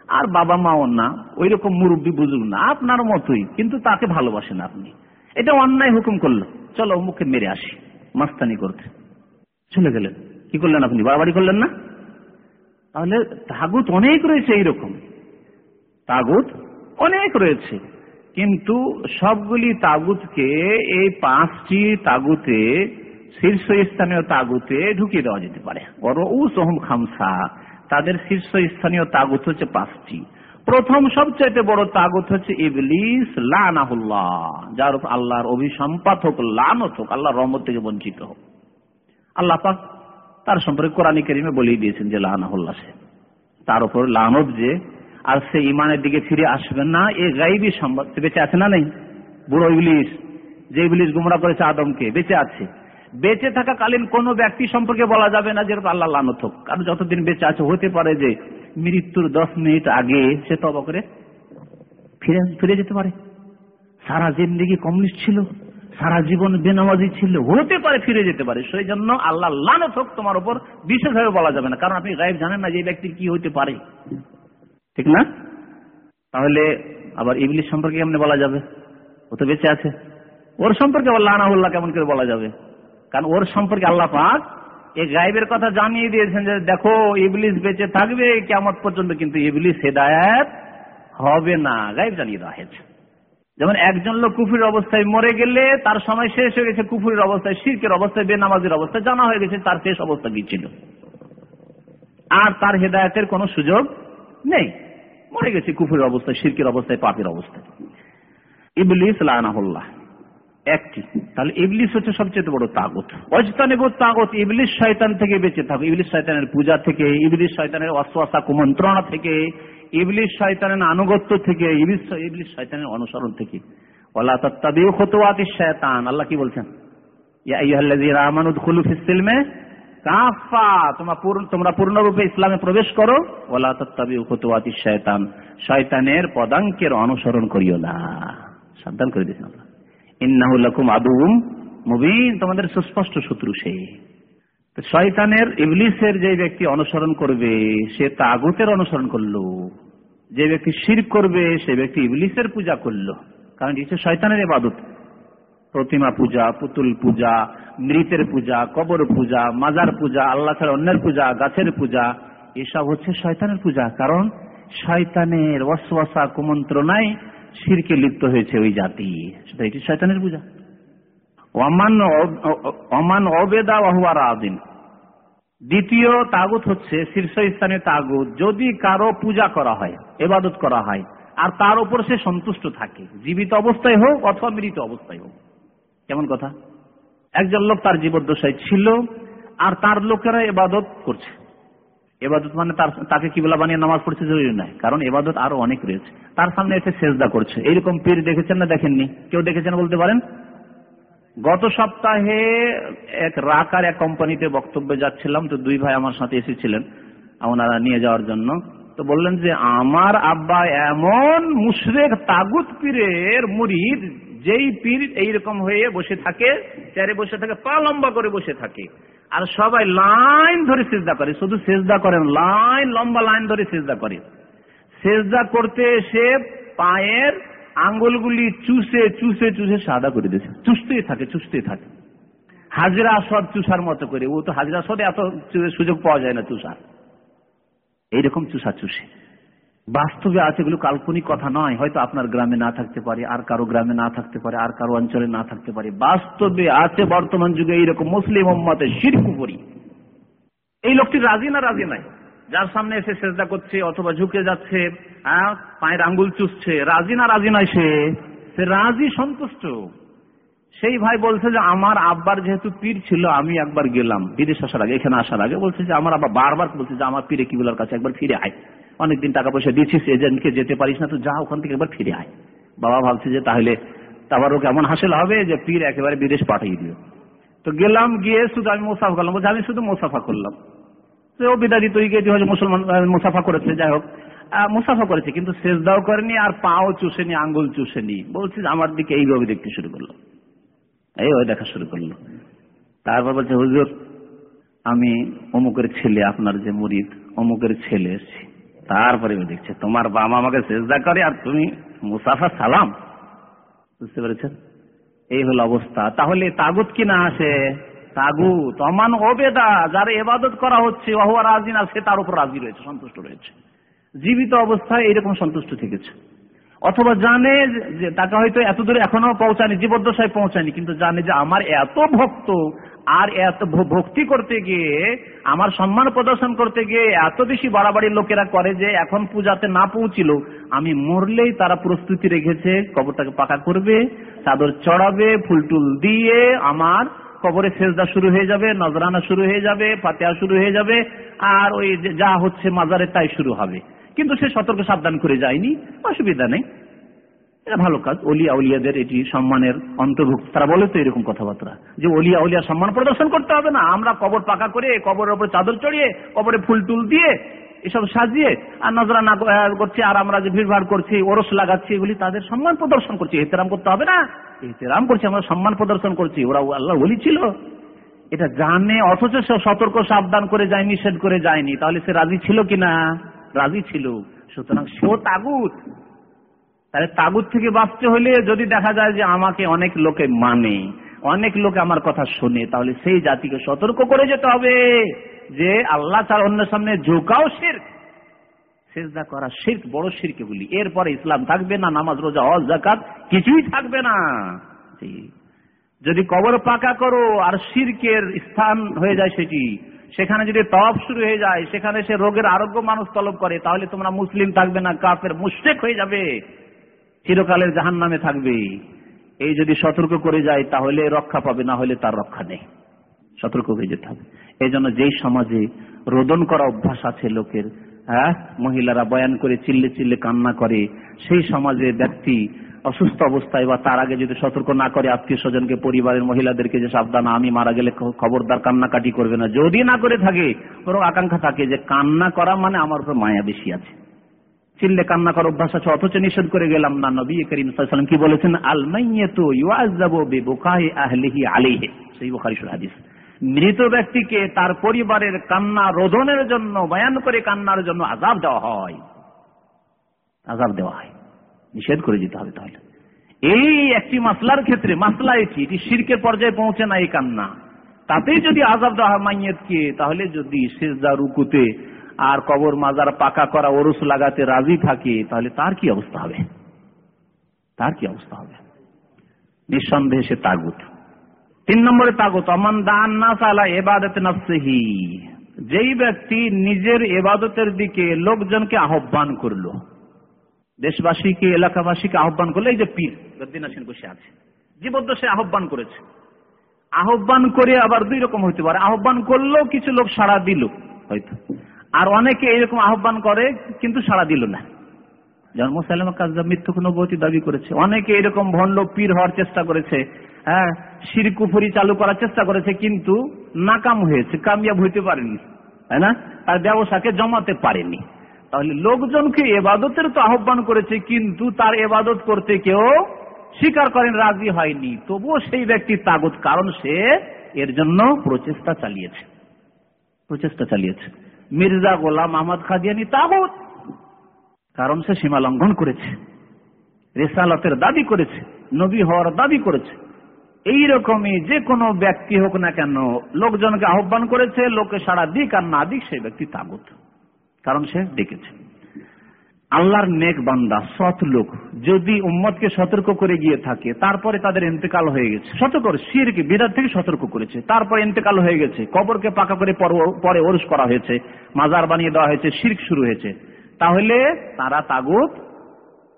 Speaker 1: আর বাবা মাও না ওই রকম মুরব্বী বুঝুক না, আপনার মতোই, কিন্তু তাকে ভালোবাসেন আপনি। এটা অন্যায় হুকুম করল। চলো মুখে মেরে আসি। মাস্তানি করতে। চলে গেলেন। কি করলেন আপনি? বাড়াবাড়ি করলেন না? তাহলে তাগুত অনেক রয়েছে এইরকম। তাগুত অনেক রয়েছে। কিন্তু সবগুলি তাগুতকে এই পাঁচটি তাগুতে, শীর্ষস্থানীয় তাগুতে ঢুকিয়ে দেওয়া যেতে পারে। খামসা। তাদের শীর্ষস্থানীয় তাগুত হচ্ছে পাঁচটি। প্রথম সবচাইতে বড় তাগুত হচ্ছে ইবলিস যার উপর আল্লাহর অভিসম্পাত হোক, লানত হোক, আল্লাহর রহমত থেকে বঞ্চিত হোক। আল্লাহ পাক তার সম্পর্কে কোরআন করিমে বলেই দিয়েছেন যে লানাহুল্লাহ সে। তার উপর লানত যে, আর সে ইমানের দিকে ফিরে আসবেন না, এ গাইবি সম্ভব বেঁচে আছে না নেই? বুড়ো ইবলিস, যে ইবলিস গুমরা করেছে আদমকে, বেঁচে আছে। বেঁচে থাকাকালীন কোন ব্যক্তি সম্পর্কে বলা যাবে না যে আল্লাহ লানত হোক। কারণ যতদিন বেঁচে আছে, হতে পারে যে মৃত্যুর দশ মিনিট আগে সে তবা করে ফিরে ফিরে যেতে পারে। সারা জিন্দিগি কমিউনিস্ট ছিল, সারা জীবন বেনামাজি ছিল, হতে পারে ফিরে যেতে পারে। সেই জন্য আল্লাহ লানত হোক তোমার উপর, বিশেষভাবে বলা যাবে না। কারণ আপনি গায়েব জানেন না যে ব্যক্তির কি হইতে পারে। ঠিক না? তাহলে আবার ইবলিশ সম্পর্কে কেমন বলা যাবে? ও তো বেঁচে আছে। ওর সম্পর্কে আল্লাহ আনাহুল্লাহ কেমন করে বলা যাবে? কারণ ওর সম্পর্কে আল্লাহ পাক এই গাইবের কথা জানিয়ে দিয়েছেন যে, দেখো, ইবলিস বেঁচে থাকবে কেমন পর্যন্ত কিন্তু ইবলিস হেদায়ত হবে না। গাইব জানিয়ে দেওয়া হয়েছে। যেমন একজন লোক কুফুরের অবস্থায় মরে গেলে তার সময় শেষ হয়ে গেছে, কুফুরের অবস্থায়, শির্কের অবস্থায়, বেনামাজির অবস্থায় জানা হয়ে গেছে, তার শেষ অবস্থা কি ছিল? আর তার হেদায়তের কোনো সুযোগ নেই। মরে গেছে কুফুরের অবস্থায়, শিরকের অবস্থায়, পাপের অবস্থায়। ইবলিস লানাহুল্লাহ। একটি। তাহলে ইবলিস হচ্ছে সবচেয়ে বড় তাগত। অজতানেব তাগত, ইবলিস শয়তান থেকে বেঁচে থাকো। ইবলিস শয়তানের পূজা থেকে, ইবলিস শয়তানের অশ্বাসা কুমন্ত্রণা থেকে, ইবলিস শয়তানের আনুগত্য থেকে, ইবলিস ইবলিস শয়তানের অনুসরণ থেকে। ওলা তত্তাবিউ খতুয়াতিস শয়তান। আল্লাহ কি বলছেন? শয়তানের পদাঙ্কের অনুসরণ করিও না। সাবধান করে দিয়েছেন আল্লাহ। ইন্নাহু লাকুম আদুউম মুবিন, তোমাদের সুস্পষ্ট শত্রু সে। শয়তানের, ইবলিসের যে ব্যক্তি অনুসরণ করবে, সে তাগুতের অনুসরণ করল। যে ব্যক্তি শির করবে, সে ব্যক্তি ইবলিসের পূজা করল। কারণ এটা শয়তানের ইবাদত। প্রতিমা পূজা, পুতুল পূজা, মৃতের পূজা, কবর পূজা, মাজার পূজা, আল্লাহ ছাড়া অন্যের পূজা, গাছের পূজা, এসব হচ্ছে শয়তানের পূজা। কারণ শয়তানের ওয়াসওয়াসা কুমন্ত্রণায় শিরকে লিপ্ত হয়েছে ওই জাতি। সেটা এটি শয়তানের পূজা। ওমান অমান অবেদা ওয়াহুয়ারা আদিন দ্বিতীয় তাগুত হচ্ছে শীর্ষস্থানে তাগুত, যদি কারও পূজা করা হয়, এবাদত করা হয়, আর তার উপর সে সন্তুষ্ট থাকে, জীবিত অবস্থায় হোক অথবা মৃত অবস্থায় হোক। কেমন কথা? একজন লোক তার জীবদ্দশায় ছিল, আর তার লোকেরা এবাদত করছে। এবাদত মানে তার তাকে কিবলা বানিয়ে নামাজ পড়ছে জরুরি নয়, কারণ এবাদত আরও অনেক রয়েছে। তার সামনে এসে সেজদা করছে। এইরকম পীর দেখেছেন না দেখেননি? কেউ দেখেছেন বলতে পারেন? গত সপ্তাহে এক রাকার এক কোম্পানিতে বক্তব্যে যাচ্ছিলাম, তো দুই ভাই আমার সাথে এসেছিলেন, ওনারা নিয়ে যাওয়ার জন্য। তো বললেন যে, আমার আব্বা এমন মুশরেক তাগুত পীরের মুরিদ, যেই পীর এইরকম হয়ে বসে থাকে, চেয়ারে বসে থাকে, পা লম্বা করে বসে থাকে। আর সবাই লাইন ধরে সেজদা করে। শুধু সেজদা করেন, লাইন, লম্বা লাইন ধরে সেজদা করে। সেজদা করতে এসে পায়ের আঙ্গুলগুলি চুষে চুষে চুষে সাদা করে দিয়েছে। চুষতেই থাকে চুষতেই থাকে। হাজিরা সদ চুষার মতো করে। ও তো হাজিরা সদে এত সুযোগ পাওয়া যায় না চুষার। এইরকম চুষা চুষে। বাস্তবে আছে এগুলো কাল্পনিক কথা নয়। হয়তো আপনার গ্রামে না থাকতে পারে, আর কারও গ্রামে না থাকতে পারে, আর কারও অঞ্চলে না থাকতে পারে। বাস্তবে আছে বর্তমান যুগে এইরকম মুসলিম উম্মতে শিরকু করি এই লোকটি রাজি না, রাজি নাই? যার সামনে এসে চেষ্টা করছে অথবা ঝুঁকে যাচ্ছে হ্যাঁ পায়ের আঙ্গুল চুষছে, রাজি না, রাজি নয় সে? সে রাজি সন্তুষ্ট। সেই ভাই বলছে যে, আমার আব্বার যেহেতু পীর ছিল, আমি একবার গেলাম। বিদেশ আসার আগে, এখানে আসার আগে বলছে যে, আমার আব্বা বারবার বলছে যে, আমার পীরে কিবুলার কাছে একবার ফিরে আয়। অনেকদিন টাকা পয়সা দিয়েছিস এজেন্টকে যেতে পারিস না, তো যা ওখান থেকে একবার ফিরে আয়। বাবা ভাবছে যে তাহলে তাবারও কেমন হাসিল হবে যে পীর একেবারে বিদেশ পাঠিয়ে দিও তো গেলাম, গিয়ে শুধু আমি মোসাফা করলাম। বলছি, আমি শুধু মোসাফা করলাম। তো ও বিদারি তৈরি হয়তো মুসলমান মুসাফা করেছে, যাই হোক। মুসাফা করেছে, কিন্তু শেষদাও করেনি আর পাও চুষেনি, আঙ্গুল চুষেনি। বলছে, আমার দিকে এইভাবে দেখতে শুরু করল। এই ওই দেখা শুরু করল। তারপর বলছে, হুজুর, আমি অমুকের ছেলে, আপনার যে মুরিদ, অমুকের ছেলে এসছি। তারপরে আমি দেখছে, তোমার বাবা আমাকে চেষ্টা করে আর তুমি মুসাফা সালাম। বুঝতে পেরেছেন? এই হলো অবস্থা। তাহলে তাগুত কি না আসে? তাগুত, অমান অবেদা যার এবাদত করা হচ্ছে অহুয়া রাজি না, সে তার উপর রাজি রয়েছে, সন্তুষ্ট রয়েছে। জীবিত অবস্থায় এইরকম সন্তুষ্ট থেকেছে। অথবা জানে যে তাকে হয়তো এত দূরে এখনও পৌঁছায়নি, জীবদ্দশায় পৌঁছায়নি, কিন্তু জানে যে আমার এত ভক্ত আর এত ভক্তি করতে গিয়ে, আমার সম্মান প্রদর্শন করতে গিয়ে এত বেশি বাড়াবাড়ির লোকেরা করে যে এখন পূজাতে না পৌঁছিল। আমি মরলেই তারা প্রস্তুতি রেখেছে, কবরটাকে পাকা করবে, চাদর চড়াবে ফুলটুল দিয়ে আমার কবরে সেজদা শুরু হয়ে যাবে, নজরানা শুরু হয়ে যাবে, ফাতেহা শুরু হয়ে যাবে, আর ওই যা হচ্ছে মাজারে তাই শুরু হবে। কিন্তু সে সতর্ক সাবধান করে যায়নি, অসুবিধা নেই। এটা ভালো কাজ, অলিয়া উলিয়াদের এটি সম্মানের অন্তর্ভুক্ত। তারা বলে তো এরকম কথাবার্তা, যে অলিয়া উলিয়া সম্মান প্রদর্শন করতে হবে না, আমরা কবর পাকা করে, কবরের উপর চাদর চড়িয়ে, কবরে ফুল টুল দিয়ে, এসব সাজিয়ে, আর নজরানা করছি, আর আমরা যে ভিড় করছি, ওরস লাগাচ্ছি, এগুলি তাদের সম্মান প্রদর্শন করছি। এহতেরাম করতে হবে না। এহতেরাম করছি, আমরা সম্মান প্রদর্শন করছি। ওরা আল্লাহ বলি ছিল। এটা জানে, অথচ সে সতর্ক, সাবধান করে যায়, নিষেধ করে যায়নি। তাহলে সে রাজি ছিল কিনা? রাজি ছিল। সুতরাং সেও তাগুত। তাহলে তাগুত থেকে বাঁচতে হলে যদি দেখা যায় যে আমাকে অনেক লোকে মানে অনেক লোকে আমার কথা শোনে, তাহলে সেই জাতিকে সতর্ক করে যেতে হবে যে আল্লাহ তার অন্য সামনে ঝোঁকাও শির সেজদা করা শির বড় শিরকে বলি এরপরে ইসলাম থাকবে না, নামাজ, রোজা, হজ জাকাত কিছুই থাকবে না। যদি কবর পাকা করো আর শিরকের স্থান হয়ে যায় সেটি, সেখানে যদি তপ শুরু হয়ে যায়, সেখানে সে রোগের আরোগ্য মানুষ তলব করে, তাহলে তোমরা মুসলিম থাকবে না, কাফের মুশেক হয়ে যাবে। চিরকালের জাহান নামে থাকবে। এই যদি সতর্ক করে যায়, তাহলে রক্ষা পাবে, না হলে তার রক্ষা নেই। সতর্ক হয়ে যেতে হবে। এই জন্য যেই সমাজে রোদন করা অভ্যাস আছে লোকের হ্যাঁ মহিলারা বয়ান করে, চিল্লে চিল্লে কান্না করে, সেই সমাজে ব্যক্তি অসুস্থ অবস্থায় বা তার আগে যদি সতর্ক না করে, আত্মীয় স্বজনকে, পরিবারের মহিলাদেরকে যে সাবধান, আমি মারা গেলে খবরদার কান্নাকাটি করবে না। যদি না করে থাকে বরং আকাঙ্ক্ষা থাকে যে কান্না করা মানে আমার উপর মায়া বেশি আছে। চিল্লে কান্না করার অভ্যাস আছে, অথচ নিষেধ করে গেলাম না। নবী করিম সাল্লাম কি বলেছেন? মৃত ব্যক্তিকে তার পরিবারের কান্না রোধনের জন্য, বয়ান করে কান্নার জন্য আজাব দেওয়া হয়। আজাব দেওয়া হয়। নিষেধ করে দিতে হবে তাহলে। এই একটি মাসলার ক্ষেত্রে, মাসলা এটি এটি শিরকের পর্যায়ে পৌঁছে না এই কান্না। তাতেই যদি আজাব দেওয়া হয় মাইয়েতকে তাহলে যদি সেজদা, রুকুতে আর কবর মাজার পাকা করা ওরস লাগাতে রাজি থাকে, তাহলে তার কি অবস্থা হবে? তার কি অবস্থা হবে? নিঃসন্দেহে সে তাগুত। তিন নম্বরে তাগুত, অমান দান না সালা এবাদত নফসিহি। যেই ব্যক্তি নিজের এবাদতের দিকে লোকজনকে আহ্বান করল, দেশবাসীকে, এলাকাবাসীকে আহ্বান করল, এই যে পীর গদ্দিন আসেন বসে আছে জীবদ্দ সে আহ্বান করেছে। আহ্বান করে আবার দুই রকম হইতে পারে। আহ্বান করলেও কিছু লোক সাড়া দিল, হয়তো। আর অনেকে এরকম আহ্বান করে, কিন্তু সাড়া দিল না। জন্ম সালাম কাজা মৃত্যুক নবতী দাবি করেছে। অনেকে এরকম ভণ্ড পীর হওয়ার চেষ্টা করেছে হ্যাঁ শিরকুফুরি চালু করার চেষ্টা করেছে, কিন্তু নাকাম হয়েছে, কামিয়াব হইতে পারেনি, তাই না? তার ব্যবসাকে জমাতে পারেনি। তাহলে লোকজনকে এবাদতের তো আহ্বান করেছে, কিন্তু তার এবাদত করতে কেউ স্বীকার করেন, রাজি হয়নি। তবুও সেই ব্যক্তি তাগত, কারণ সে এর জন্য প্রচেষ্টা চালিয়েছে। প্রচেষ্টা চালিয়েছে। মির্জা গোলাম আহমদ খাদিয়ানি তাবুত। কারণ সে সীমা লঙ্ঘন করেছে। রেসালতের দাবি করেছে। নবী হওয়ার দাবি করেছে। এই রকমই যে কোনো ব্যক্তি হোক না কেন, লোকজনকে আহ্বান করেছে লোকে সারা দিক আর না দিক, সেই ব্যক্তি তাগুত কারণ সে ডেকেছে। আল্লাহর নেক বান্দা, সৎ লোক, যদি উম্মতকে সতর্ক করে গিয়ে থাকে, তারপরে তাদের ইন্তেকাল হয়ে গেছে। সতর্ক শিরকে বিদার থেকে সতর্ক করেছে। তারপরে ইন্তেকাল হয়ে গেছে। কবরকে পাকা করে পরে ওরস করা হয়েছে, মাজার বানিয়ে দেওয়া হয়েছে, শির্ক শুরু হয়েছে। তাহলে তারা তাগুত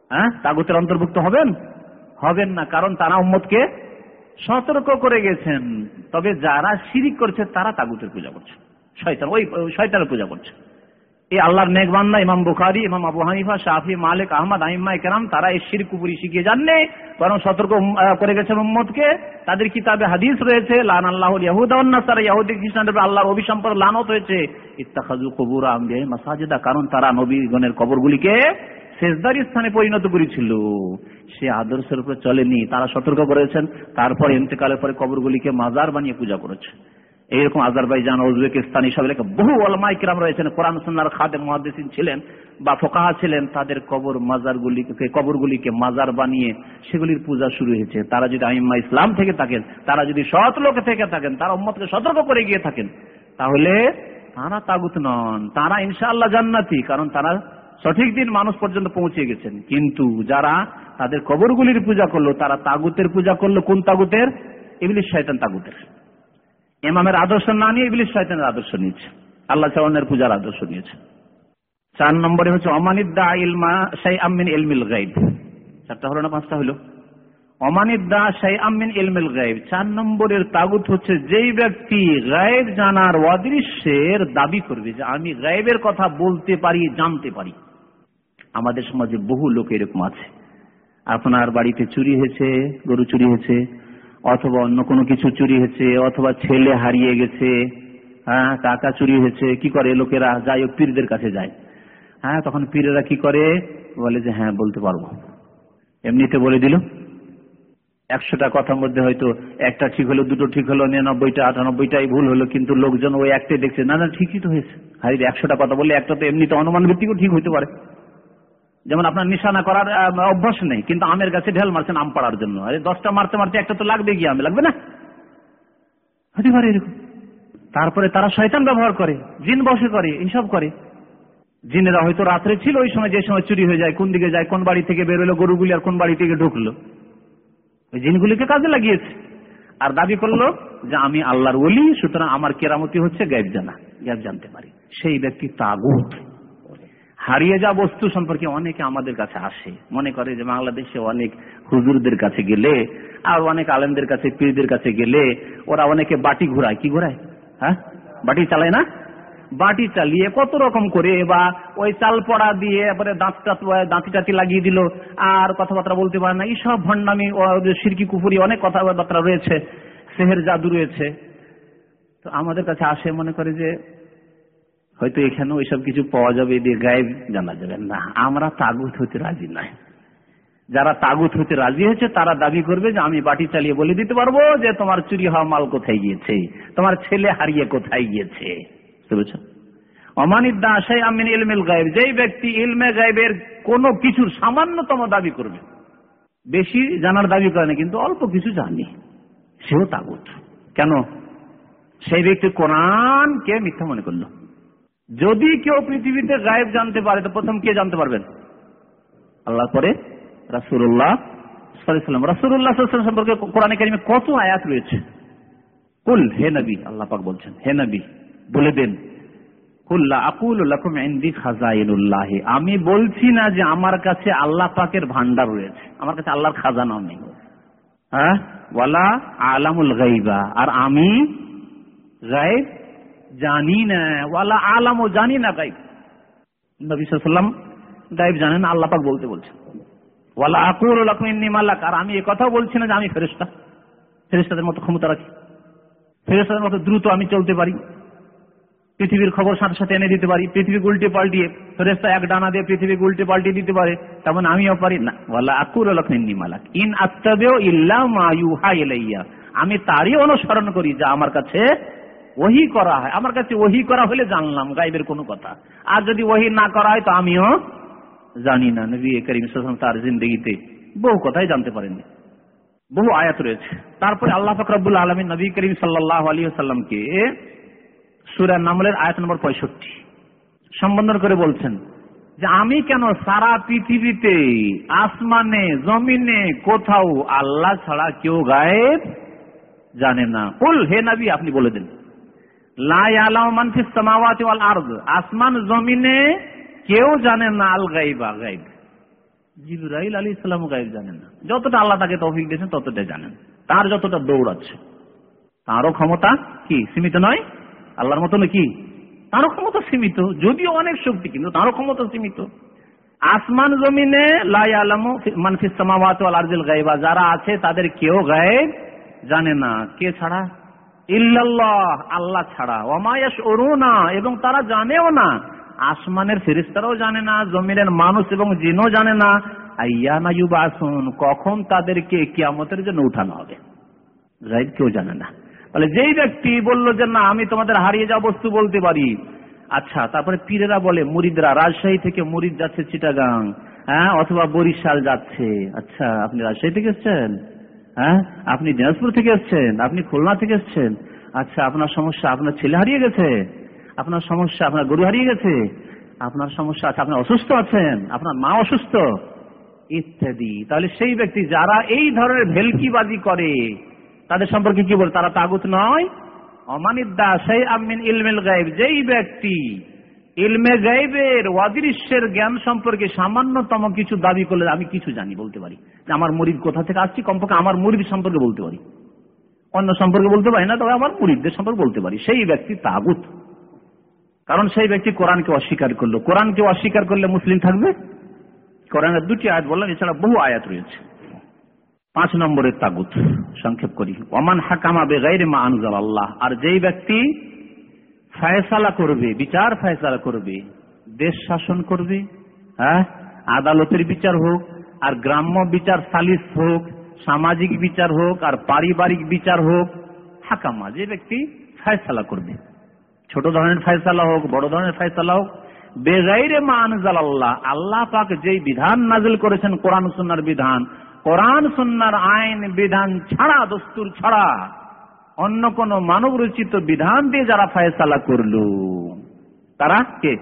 Speaker 1: হ্যাঁ তাগুতের অন্তর্ভুক্ত হবেন? হবেন না, কারণ তারা উম্মতকে সতর্ক করে গেছেন। তবে যারা শিরিক করছে, তারা তাগুতের পূজা করছে। শয়তান, ওই শয়তানের পূজা করছে। এই আল্লাহর নেকবান্না ইমাম বুখারি, ইমাম আবু হানিফা শাহি মালিক, আহমদ আহিমা কেরাম তারা এই শির কুপুরি শিখিয়ে যাননি, বরং সতর্ক করে গেছেন উম্মদকে তাদের কিতাবে হাদিস রয়েছে লান আল্লাহ ইয়াহুদার ইয়াহুদি খ্রিস্টানদের আল্লাহর অভিসম্পদ লানত হয়েছে। ইত্তাখাজু কবুর আম্বিয়া মাসাজিদা, কারণ তারা নবীগণের কবরগুলিকে শেষদারি স্থানে পরিণত করেছিল। সে আদর্শের উপরে চলেনি, তারা সতর্ক করেছেন, তারপর ইন্তেকালের পরে কবরগুলিকে মাজার বানিয়ে পূজা করেছে। এইরকম আজারবাইজান, উজবেকিস্তান এইসব এলাকা বহু অলমাই কিরাম রয়েছেন। কোরআন সন্ন্যার খাদে মহাদিন ছিলেন বা ফোকাহা ছিলেন, তাদের কবর মাজার গুলিকে কবরগুলিকে মাজার বানিয়ে সেগুলির পূজা শুরু হয়েছে। তারা যদি আইম্মা ইসলাম থেকে থাকেন, তারা যদি সৎ লোকে থেকে থাকেন, তারা উম্মতকে সতর্ক করে গিয়ে থাকেন, তাহলে তারা তাগুত নন। তারা ইনশাআল্লাহ জান্নাতি, কারণ তারা সঠিক দিন মানুষ পর্যন্ত পৌঁছে গেছেন। কিন্তু যারা তাদের কবরগুলির পূজা করল, তারা তাগুতের পূজা করল। কোন তাগুতের? এগুলি শয়তান তাগুতের। ইমামের আদর্শ না নিয়ে ইবলিশ শয়তানের আদর্শ নিয়েছে। আল্লাহ চাওয়ানের পূজার আদর্শ নিয়েছে। চার নম্বরে হচ্ছে অমানিদ্দা ইলমা শাই আমিন ইলমিল গাইব চারটা হলো না, পাঁচটা হলো? অমানিদ্দা সাই আমিন ইলমিল গাইব চার নম্বরের তাগুত হচ্ছে, যেই ব্যক্তি গায়েব জানার অদৃশ্যের দাবি করবে যে আমি গায়েবের কথা বলতে পারি, জানতে পারি। আমাদের সমাজে বহু লোক এরকম আছে। আপনার বাড়িতে চুরি হয়েছে, গরু চুরি হয়েছে অথবা অন্য কোনো কিছু চুরি হয়েছে, অথবা ছেলে হারিয়ে গেছে হ্যাঁ টাকা চুরি হয়েছে, কি করে লোকেরা যায় পীরদের কাছে যায়? হ্যাঁ তখন পীরেরা কি করে? বলে যে হ্যাঁ বলতে পারব। এমনিতে বলে দিল। একশোটা কথার মধ্যে হয়তো একটা ঠিক হলো, দুটো ঠিক হলো, নিরানব্বইটা, আটানব্বইটাই ভুল হলো, কিন্তু লোকজন ওই একটাই দেখছে, না না, ঠিকই তো হয়েছে। হারি একশোটা কথা বললে একটা তো এমনিতে অনুমান ভিত্তিকও ঠিক হইতে পারে। যেমন আপনার নিশানা করার অভ্যাস নেই, কিন্তু আমের গাছে ঢেল মারছেন আম পাড়ার জন্য। আরে, দশটা মারতে মারতে একটা তো লাগবে গিয়ে আমে? লাগবে না? হতে পারে এরকম। তারপরে তারা শয়তান ব্যবহার করে, জিন বসে করে, এইসব করে। জিনেরা হয়তো রাত্রে ছিল ওই সময়, যে সময় চুরি হয়ে যায়, কোন দিকে যায়, কোন বাড়ি থেকে বেরোলো গরুগুলি আর কোন বাড়ি থেকে ঢুকলো। ওই জিনগুলিকে কাজে লাগিয়েছে। আর দাবি করল যে আমি আল্লাহর ওলি, সুতরাং আমার কেরামতি হচ্ছে গ্যাব জানা। গ্যাব জানতে পারি। সেই ব্যক্তি তাগুত। হারিয়ে যা বস্তু সম্পর্কে অনেকে আমাদের কাছে আসে। মনে করে যে বাংলাদেশে অনেক হুজুরদের কাছে গেলে, আর অনেক আলেমদের কাছে, পীরদের কাছে গেলে ওরা অনেকে বাটি ঘুরায়। কি ঘুরায়? হ্যাঁ? বাটি চালায় না? বাটি চালিয়ে কত রকম করে বা ওই চাল পড়া দিয়ে এবারে দাঁত দাঁতি টাতি লাগিয়ে দিল, আর কথাবার্তা বলতে পারে না। এইসব ভণ্ডামি সিরকি কুপুরি অনেক কথাবার্তা রয়েছে, সেহের জাদু রয়েছে। তো আমাদের কাছে আসে, মনে করে যে হয়তো এখানে ওইসব কিছু পাওয়া যাবে দিয়ে গায়েব জানা যাবে। না, আমরা তাগুত হতে রাজি নাই। যারা তাগুত হতে রাজি হয়েছে, তারা দাবি করবে যে আমি বাটি চালিয়ে বলে দিতে পারব যে তোমার চুরি হওয়া মাল কোথায় গিয়েছে, তোমার ছেলে হারিয়ে কোথায় গিয়েছে। অমানিদ্দা আশাই আমিন ইলমেল গায়েব। যেই ব্যক্তি ইলমে গায়েবের কোনো কিছুর সামান্যতম দাবি করবে, বেশি জানার দাবি করে না, কিন্তু অল্প কিছু জানি, সেও তাগুত। কেন? সেই ব্যক্তি কোরআনকে মিথ্যা মনে করল। যদি কেউ পৃথিবীতে গায়েব জানতে পারে, তো প্রথম কে জানতে পারবেন? আল্লাহ পরে রাসুল্লাহ রাসুল্লাহ সম্পর্কে কোরআনে কারিমে কত আয়াত রয়েছে? কুল, হে নবী, আল্লাহ পাক বলছেন, হে নবী, বলে দেন আমি বলছি না যে আমার কাছে আল্লাহ পাকের ভান্ডার রয়েছে। আমার কাছে আল্লাহর খাজানাও নেই। হ্যাঁ? ওয়ালা আলামুল গাইবা আর আমি গাইব জানি না, ওয়ালা আলামও জানি না গাইব। নবী গাইব জানেন আল্লাহ পাক বলতে বলছেন। ওয়ালা আকুর মাল্লাক আর আমি এ কথাও বলছি না যে আমি ফেরেস্তা ফেরেস্তাদের মতো ক্ষমতা রাখি। ফেরেস্তাদের মতো দ্রুত আমি চলতে পারি। পৃথিবীর খবর সাথে সাথে এনে দিতে পারি। পৃথিবী উল্টে পাল্টিয়ে ফেরেস্তা এক ডানা দিয়ে পৃথিবী উল্টে পাল্টিয়ে দিতে পারে, তেমন আমিও পারি না। ওয়ালা আকুর মালাক, ইন আত্তাবেও ইল্লা মায়ুহা ইলাইয়া। আমি তারই অনুসরণ করি যা আমার কাছে ওহি করা হয়। আমার কাছে ওহি করা হলে জানলাম গাইবের কোনো কথা। আর যদি ওহি না করা হয় তো আমিও জানি না। নবী করিম তার জিন্দগিতে বহু কথাই জানতে পারেননি। বহু আয়াত রয়েছে। তারপরে আল্লাহ ফকরাবুল আলমী নবী করিম সাল্লাহ আলী সাল্লামকে সুরা নামলের আয়াত নম্বর পঁয়ষট্টি সম্বোধন করে বলছেন যে, আমি কেন সারা পৃথিবীতে, আসমানে, জমিনে কোথাও আল্লাহ ছাড়া কেউ গায়েব জানে না? কুল, হে নবী, আপনি বলে দেন। আসমান জমিনে কেউ জানে না আল গাইবা, গাইব। জিবরাইল আলী ইসলাম গাইব জানেন না। যতটা আল্লাহ তাকে তৌফিক দিয়েছেন, ততটা জানেন। তার যতটা দৌড়াচ্ছে, তারও ক্ষমতা কি? সীমিত নয়? আল্লাহর মতো কি? তারও ক্ষমতা সীমিত। যদিও অনেক শক্তি, কিন্তু তারও ক্ষমতা সীমিত। আসমান জমিনে লাই আলম মানফিসামাওয়াতিল গাইবা। যারা আছে, তাদের কেউ গায়েব জানে না। কে ছাড়া? ইল্লাল্লাহ, আল্লাহ ছাড়া। অমায়াস না এবং তারা জানেও না। আসমানের ফেরিস্তারাও জানে না, জমিনের মানুষ এবং জিনও জানে না। কখন তাদেরকে কিয়ামতের জন্য উঠানো হবে? কেউ জানে না। তাহলে যেই ব্যক্তি বলল যে, না, আমি তোমাদের হারিয়ে যাওয়া বস্তু বলতে পারি। আচ্ছা তারপরে পীরেরা বলে, মুরিদরা রাজশাহী থেকে মুরিদ যাচ্ছে চিটাগাং হ্যাঁ অথবা বরিশাল যাচ্ছে। আচ্ছা আপনি রাজশাহী থেকে এসছেন? হ্যাঁ? আপনি দিনাজপুর থেকে এসছেন, আপনি খুলনা থেকে এসছেন। আচ্ছা আপনার সমস্যা, আপনার ছেলে হারিয়ে গেছে। আপনার সমস্যা, আপনার গরু হারিয়ে গেছে। আপনার সমস্যা আছে আপনি অসুস্থ আছেন, আপনার মা অসুস্থ। ইত্যাদি। তাহলে সেই ব্যক্তি যারা এই ধরনের ভেলকিবাজি করে, তাদের সম্পর্কে কি বলে? তারা তাগুত নয়। অমানিদ্দা সেই আমিন ইলমেল গাইব যেই ব্যক্তি ইলমে গাইবের অদৃশ্যের জ্ঞান সম্পর্কে সামান্যতম কিছু দাবি করলে আমি কিছু জানি, বলতে পারি। আমার মুরিদ কোথা থেকে আসছি, কমপক্ষে আমার মুরিদ সম্পর্কে বলতে পারি। অন্য সম্পর্কে বলতে পারি না, তবে আমার মুরিদদের সম্পর্কে বলতে পারি। সেই ব্যক্তি তাগুত। কারণ সেই ব্যক্তি কোরআনকে অস্বীকার করল। কোরআনকে অস্বীকার করলে মুসলিম থাকবে? কোরআনের দুটি আয়াত বললাম, এছাড়া বহু আয়াত রয়েছে। পাঁচ নম্বরের তাগুত, সংক্ষেপ করি। ওমান হাকামা বেগাইরে মা আনজাল আল্লাহ আর যেই ব্যক্তি ফায়সালা করবে, বিচার ফায়সালা করবে, দেশ শাসন করবে হ্যাঁ? আদালতের বিচার হোক, আর গ্রাম্য বিচার সালিস হোক, সামাজিক বিচার হোক, আর পারিবারিক বিচার হোক হাকামা যে ব্যক্তি ফায়সালা করবে। ছোট ধরনের ফায়সালা হোক, বড় ধরনের ফায়সালা হোক, বেগাইরে মা আনজাল আল্লাহ আল্লাহ পাক যেই বিধান নাজিল করেছেন কোরআন সুন্নার বিধান, কোরআন সুন্নার আইন বিধান ছাড়া, দস্তুর ছাড়া অন্য কোন মানব রচিত বিধান দিয়ে যারা ফায়সালা করল, তারা কে?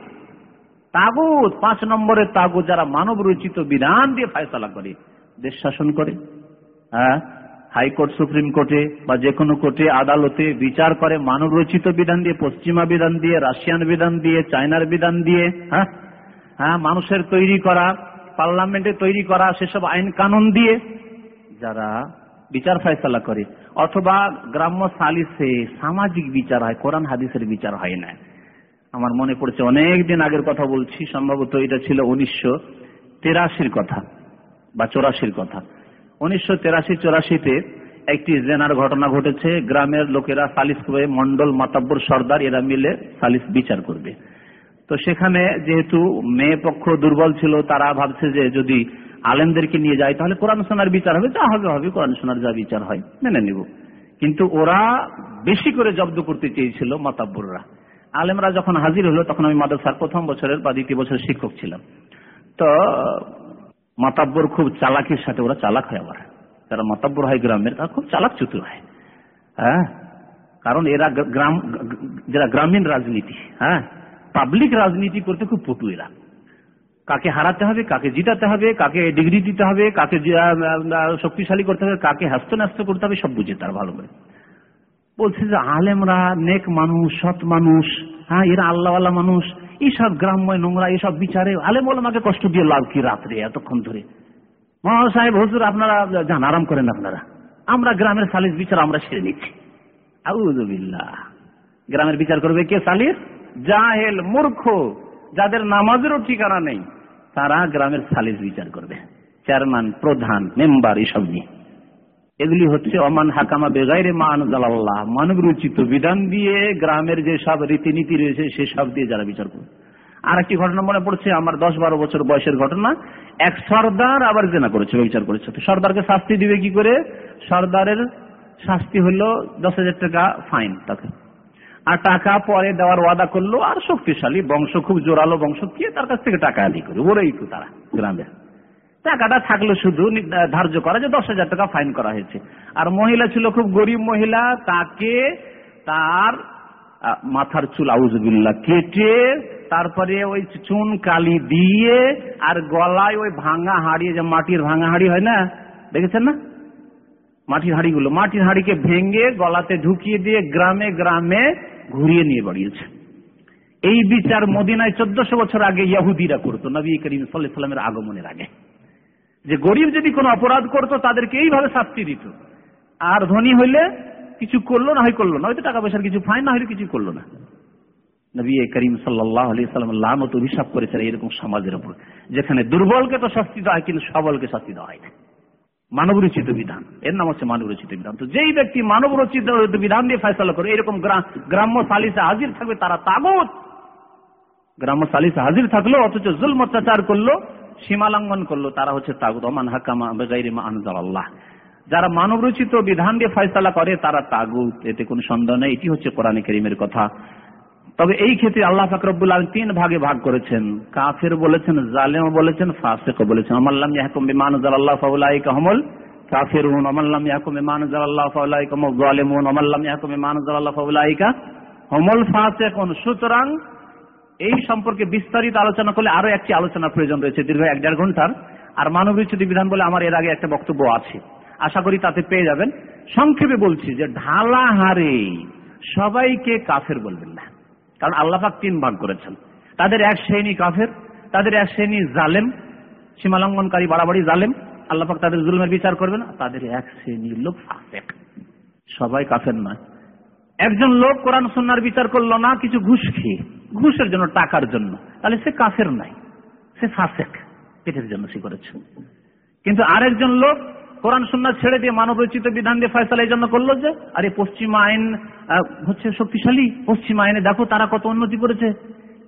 Speaker 1: তাগুত, পাঁচ নম্বরের তাগুত যারা মানব রচিত বিধান দিয়ে ফায়সালা করে, দেশ শাসন করে হ্যাঁ? হাইকোর্ট, সুপ্রিম কোর্টে বা যে কোনো কোর্টে আদালতে বিচার করে মানব রচিত বিধান দিয়ে, পশ্চিমা বিধান দিয়ে, রাশিয়ান বিধান দিয়ে, চায়নার বিধান দিয়ে হ্যাঁ? হ্যাঁ মানুষের তৈরি করা, পার্লামেন্টে তৈরি করা সেসব আইন কানুন দিয়ে যারা বিচার ফয়সলা করে অথবা গ্রাম্য সালিসে সামাজিক বিচার হয়, কোরআন হাদিসের বিচার হয় না। আমার মনে পড়ছে অনেক দিন আগের কথা বলছি, সম্ভবত এটা ছিল উনিশশো তেরাশির কথা বা চৌরাশির কথা। উনিশশো তেরাশি চৌরাশিতে একটি জেনার ঘটনা ঘটেছে, গ্রামের লোকেরা সালিস করে মন্ডল মাতাব্বর, সর্দার, এরা মিলে সালিস বিচার করবে। তো সেখানে যেহেতু মেয়ে পক্ষ দুর্বল ছিল, তারা ভাবছে যে যদি আলেমদেরকে নিয়ে যায়, তাহলে কোরআন সোনার বিচার হবে। যা হবে হবে, কোরআন সোনার যা বিচার হয়, মেনে নিব। কিন্তু ওরা বেশি করে জব্দ করতে চেয়েছিল মাতাব্বররা। আলেমরা যখন হাজির হলো, তখন আমি মাদ্রাসার প্রথম বছরের বা দ্বিতীয় বছরের শিক্ষক ছিলাম। তো মাতাব্বর খুব চালাকির সাথে ওরা চালাক হয় আবার যারা মাতাব্বর হয় গ্রামের, তারা খুব চালাক চতুর হয়। হ্যাঁ? কারণ এরা গ্রাম, যারা গ্রামীণ রাজনীতি হ্যাঁ? পাবলিক রাজনীতি করতে খুব পটু এরা। কাকে হারাতে হবে, কাকে জিতাতে হবে, কাকে ডিগ্রি দিতে হবে, কাকে শক্তিশালী করতে হবে, কাকে হ্যাস্ত ন্যস্ত করতে হবে, সব বুঝে তার ভালো করে। বলছে যে আলেমরা নেক মানুষ, সৎ মানুষ হ্যাঁ এরা আল্লাহওয়ালা মানুষ এইসব গ্রাম্য নোংরা এইসব বিচারে। আলেম আমাকে কষ্ট দিয়ে লাভ কি রাত্রে এতক্ষণ ধরে। মহা সাহেব, হুজুর, আপনারা যান, আরাম করেন আপনারা। আমরা গ্রামের সালিস বিচার আমরা সেরে নিচ্ছি। গ্রামের বিচার করবে কে সালিস? জাহেল, মূর্খ। যাদের নামাজেরও ঠিকানা নেই। তারা গ্রামের সালিস বিচার করবে। চেয়ারম্যান, প্রধান, মেম্বার, এসব নিয়ে। এগুলি হচ্ছে, অমান হাকামা বেগাইরে মান জালাল্লাহ। মানব রচিত বিধান দিয়ে গ্রামের যে সব রীতিনীতি রয়েছে, সেসব দিয়ে যারা বিচার করবে। আর একটি ঘটনা মনে পড়ছে, আমার দশ বারো বছর বয়সের ঘটনা। এক সর্দার আবার জেনা করেছে বিচার করেছে। তো সর্দারকে শাস্তি দিবে কি করে? সর্দারের শাস্তি হলো দশ হাজার টাকা ফাইন তাকে। আর টাকা পরে দেওয়ার ওয়াদা করল, আর শক্তিশালী, বংশ খুব জোরালো বংশ, কে তার কাছ থেকে টাকা আদি করে? ওরাই তো তারা গ্রামের টাকাটা থাকল শুধু ধার্য করা, যে দশ হাজার টাকা ফাইন করা হয়েছে। আর মহিলা ছিল খুব গরিব মহিলা, তাকে তার মাথার চুল আউজবিল্লা কেটে তারপরে ওই চুন কালি দিয়ে আর গলায় ওই ভাঙা হাড়ি যে মাটির ভাঙা হাড়ি হয় না, দেখেছেন না? মাটির হাড়িগুলো, মাটির হাড়িকে ভেঙে গলাতে ঢুকিয়ে দিয়ে গ্রামে গ্রামে ঘুরিয়ে নিয়ে বাড়িয়েছে। এই বিচার মদিনায় চোদ্দশো বছর আগে ইয়াহুদিরা করতো, নবী করিম সাল্লামের আগমনের আগে। যে গরিব যদি কোনো অপরাধ করতো, তাদেরকে এইভাবে শাস্তি দিত। আর ধনী হইলে কিছু করল না হয় করল না, হয়তো টাকা পয়সার কিছু ফাইন না হলে কিছু করল না। নবী করিম সাল্লাহ আলি সাল্লাম অভিশাপ করেছেন এরকম সমাজের উপর, যেখানে দুর্বলকে তো শাস্তি দেওয়া হয়, কিন্তু সবলকে শাস্তি দেওয়া হয় না। মানব রচিত বিধান। এর নাম হচ্ছে মানব রচিত বিধান। তো যেই ব্যক্তি মানব রচিত বিধান দিয়ে ফয়সলা করে, এরকম গ্রাম্য সালিসে হাজির থাকবে তারা তাগত। গ্রাম্য সালিসে হাজির থাকল, অথচ জুল অত্যাচার করল সীমালঙ্ঘন করল, তারা হচ্ছে তাগুত। অমান হাকামা যারা মানব রচিত বিধান দিয়ে ফয়সলা করে, তারা তাগুত। এতে কোনো সন্দেহ নেই। এটি হচ্ছে কোরআন করিমের কথা। তবে এই ক্ষেত্রে আল্লাহ ফাকরবুল আলম তিন ভাগে ভাগ করেছেন। কাফের বলেছেন জালেম বলেছেন ফাসেক বলেছেন। আমাল্লাম ইয়াহকুম বিমান জালাল্লাহ ফাউলাইকা হুমুল কাফিরুন। আমাল্লাম ইয়াহকুম বিমান জালাল্লাহ ফাউলাইকা হুমুল জালিমুন আমাল্লাম ইয়াহকুম বিমান জালাল্লাহ ফাউলাইকা হুমুল ফাসিকুন। সুতরাং এই সম্পর্কে বিস্তারিত আলোচনা করলে আরও একটি আলোচনা প্রয়োজন রয়েছে দীর্ঘ এক দেড় ঘণ্টার। আর মানব বিচ্ছুতি বিধান বলে আমার এর আগে একটা বক্তব্য আছে। আশা করি তাতে পেয়ে যাবেন। সংক্ষেপে বলছি যে ঢালা হারে সবাইকে কাফের বলবেন না। কারণ আল্লাপাক তিন ভাগ করেছেন। তাদের এক শ্রেণি কাফের, তাদের এক শ্রেণি জালেম, সীমালঙ্ঘনকারী বাড়াবাড়ি জালেম আল্লাপাক তাদের জুলমের বিচার করবেন তাদের এক শ্রেণির লোক ফাসেক। সবাই কাফের নয়। একজন লোক কোরআন সন্ন্যার বিচার করল না, কিছু ঘুষ খেয়ে, ঘুষের জন্য টাকার জন্য। তাহলে সে কাফের নাই, সে ফাসেক, পেটের জন্য সে করেছে। কিন্তু আরেকজন লোক কোরআন সুন্না ছেড়ে দিয়ে মানব রচিত বিধান দিয়ে ফয়সালা এই জন্য করল যে, আরে পশ্চিমা আইন হচ্ছে শক্তিশালী, পশ্চিম আইনে দেখো তারা কত উন্নতি করেছে।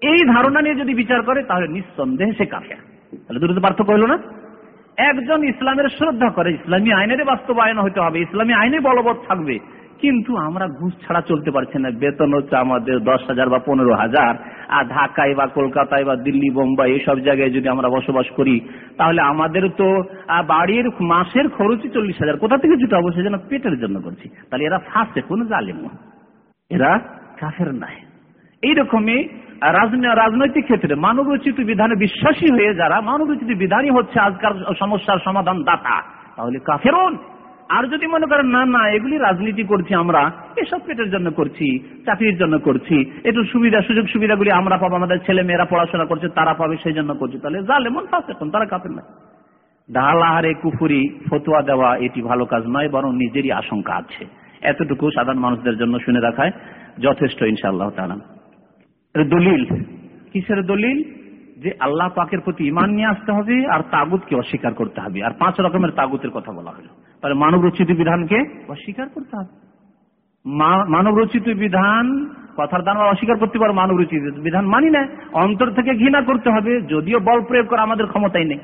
Speaker 1: এই ধারণা নিয়ে যদি বিচার করে, তাহলে নিঃসন্দেহে সে কাফের। তাহলে দুটো পার্থক্য হলো না? একজন ইসলামের শ্রদ্ধা করে, ইসলামী আইনের বাস্তবায়ন হতে হবে, ইসলামী আইনে বলবৎ থাকবে। কিন্তু আমরা ঘুষ ছাড়া চলতে পারছি না। বেতন হচ্ছে আমাদের দশ হাজার বা পনেরো হাজার, আর ঢাকায় বা কলকাতায় বা দিল্লি, বোম্বাই এইসব জায়গায় যদি আমরা বসবাস করি, তাহলে আমাদের তো বাড়ির মাসের খরচই চল্লিশ হাজার। কোথা থেকে জুটা অবশ্যই যেন পেটের জন্য করছি। তাহলে এরা ফাঁসে, কোন জালিম এরা কাফের নাই এইরকমই রাজনৈতিক ক্ষেত্রে মানবরচিত বিধানে বিশ্বাসী হয়ে যারা, মানবরচিত বিধানই হচ্ছে আজকাল সমস্যার সমাধান দাতা তাহলে কাফেরন আর যদি মনে করেন, না না, এগুলি রাজনীতি করছি আমরা, এসব পেটের জন্য করছি, চাকরির জন্য করছি, একটু সুবিধা, সুযোগ সুবিধাগুলি আমরা পাবো, আমাদের ছেলে মেয়েরা পড়াশোনা করছে, তারা পাবে সেই জন্য করছি। তাহলে জালেমন পাস এখন, তারা কাপেন না। ঢালাহারে কুফুরি, ফতুয়া দেওয়া, এটি ভালো কাজ নয়, বরং নিজেরই আশঙ্কা আছে। এতটুকু সাধারণ মানুষদের জন্য শুনে রাখায় যথেষ্ট, ইনশাআল্লাহ তালা দলিল, কিসের দলিল? যে আল্লাহ পাকের প্রতি ইমান নিয়ে আসতে হবে, আর তাগুতকে অস্বীকার করতে হবে। আর পাঁচ রকমের তাগুতের কথা বলা হলো। তাহলে মানব রচিত বিধানকে অস্বীকার করতে হবে। মানব রচিত বিধান, কথার দান অস্বীকার করতে পারো মানব রচিত বিধান মানি না। অন্তর থেকে ঘৃণা করতে হবে, যদিও বল প্রয়োগ করা আমাদের ক্ষমতাই নেই।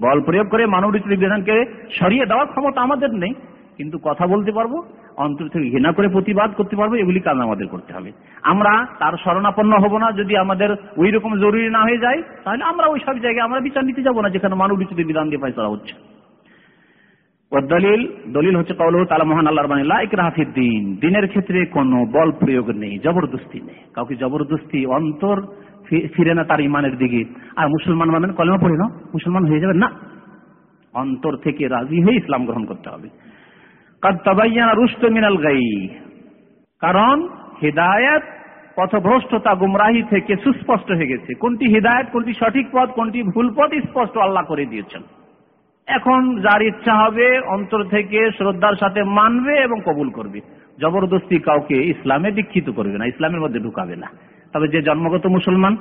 Speaker 1: বল প্রয়োগ করে মানব রচিত বিধানকে সরিয়ে দেওয়ার ক্ষমতা আমাদের নেই। কিন্তু কথা বলতে পারব, অন্তর থেকে ঘৃণা করে প্রতিবাদ করতে পারব, এগুলি কাজ আমাদের করতে হবে। আমরা তার শরণাপন্ন হব না, যদি আমাদের ওই রকম জরুরি না হয়ে যায়, তাহলে আমরা ওই সব জায়গায় আমরা বিচার নিতে যাব না, যেখানে মানব রচিত বিধান দিয়ে ফয়সলা হচ্ছে। দলিল দলিল হচ্ছে কৌল তালা মহান আল্লাহর বাণী লাইক দিন। দিনের ক্ষেত্রে কোনো বল প্রয়োগ নেই, জবরদস্তি নেই। কাউকে জবরদস্তি, অন্তর ফিরে না তার ইমানের দিকে। আর মুসলমান মানেন, কলেমা পড়ে না মুসলমান হয়ে যাবে না। অন্তর থেকে রাজি হয়ে ইসলাম গ্রহণ করতে হবে। রুষ্ট মিনাল গাই কারণ হৃদায়ত, পথভ্রষ্টতা গুমরাহি থেকে সুস্পষ্ট হয়ে গেছে। কোনটি হৃদায়ত, কোনটি সঠিক পথ, কোনটি ভুল পথ, স্পষ্ট আল্লাহ করে দিয়েছেন। এখন যার ইচ্ছা হবে অন্তর থেকে শ্রদ্ধার সাথে মানবে এবং কবুল করবে। জবরদস্তি কাউকে ইসলামে দীক্ষিত করবে না, ইসলামের মধ্যে ঢুকাবে না। তবে যে জন্মগত মুসলমান,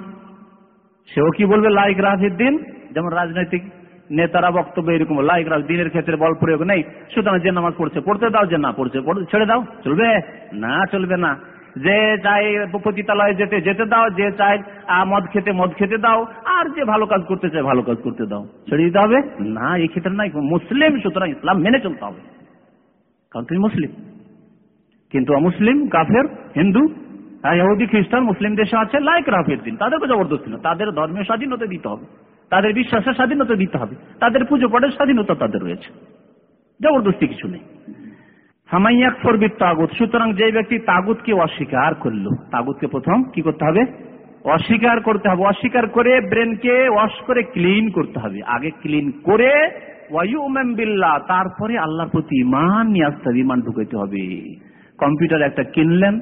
Speaker 1: সেও কি বলবে, লাইক রাজের দিন যেমন রাজনৈতিক নেতারা বক্তব্য এরকম, লাইক রাজ, দিনের ক্ষেত্রে বল প্রয়োগ নেই, সুতরাং যে নামাজ পড়ছে, পড়তে দাও, যে না পড়ছে ছেড়ে দাও, চলবে? না চলবে না। যে চাই পতিতালয়ে যেতে যেতে দাও, যে চাই মদ খেতে মদ খেতে দাও, আর যে ভালো কাজ করতে চায় ভালো কাজ করতে দাও। ছেড়ে দিতে হবে? না, এই ক্ষেত্রে নাই। মুসলিম, সুতরাং ইসলাম মেনে চলতে হবে। কারণ তুমি মুসলিম। কিন্তু অমুসলিম, কাফের, হিন্দু ইহুদি, খ্রিস্টান, মুসলিম দেশে আছে লাইক রাফের দিন। তাদেরকে জবরদস্তি না। তাদের ধর্মীয় স্বাধীনতা দিতে হবে। তাদের বিশ্বাসের স্বাধীনতা দিতে হবে। তাদের পুজো পাঠের স্বাধীনতা তাদের রয়েছে। জবরদস্তি কিছু নেই। সুতরাং যে ব্যক্তি তাগুতকে অস্বীকার করল, তাগুতকে প্রথম কি করতে হবে? অস্বীকার করতে হবে। অস্বীকার করে ব্রেনকে ওয়াশ করে ক্লিন করতে হবে। আগে ক্লিন করে বিল্লাহ, তারপরে আল্লাহর প্রতি ইমান নিয়ে আসতে হবে ইমান ঢুকাইতে হবে। কম্পিউটার একটা কিনলেন,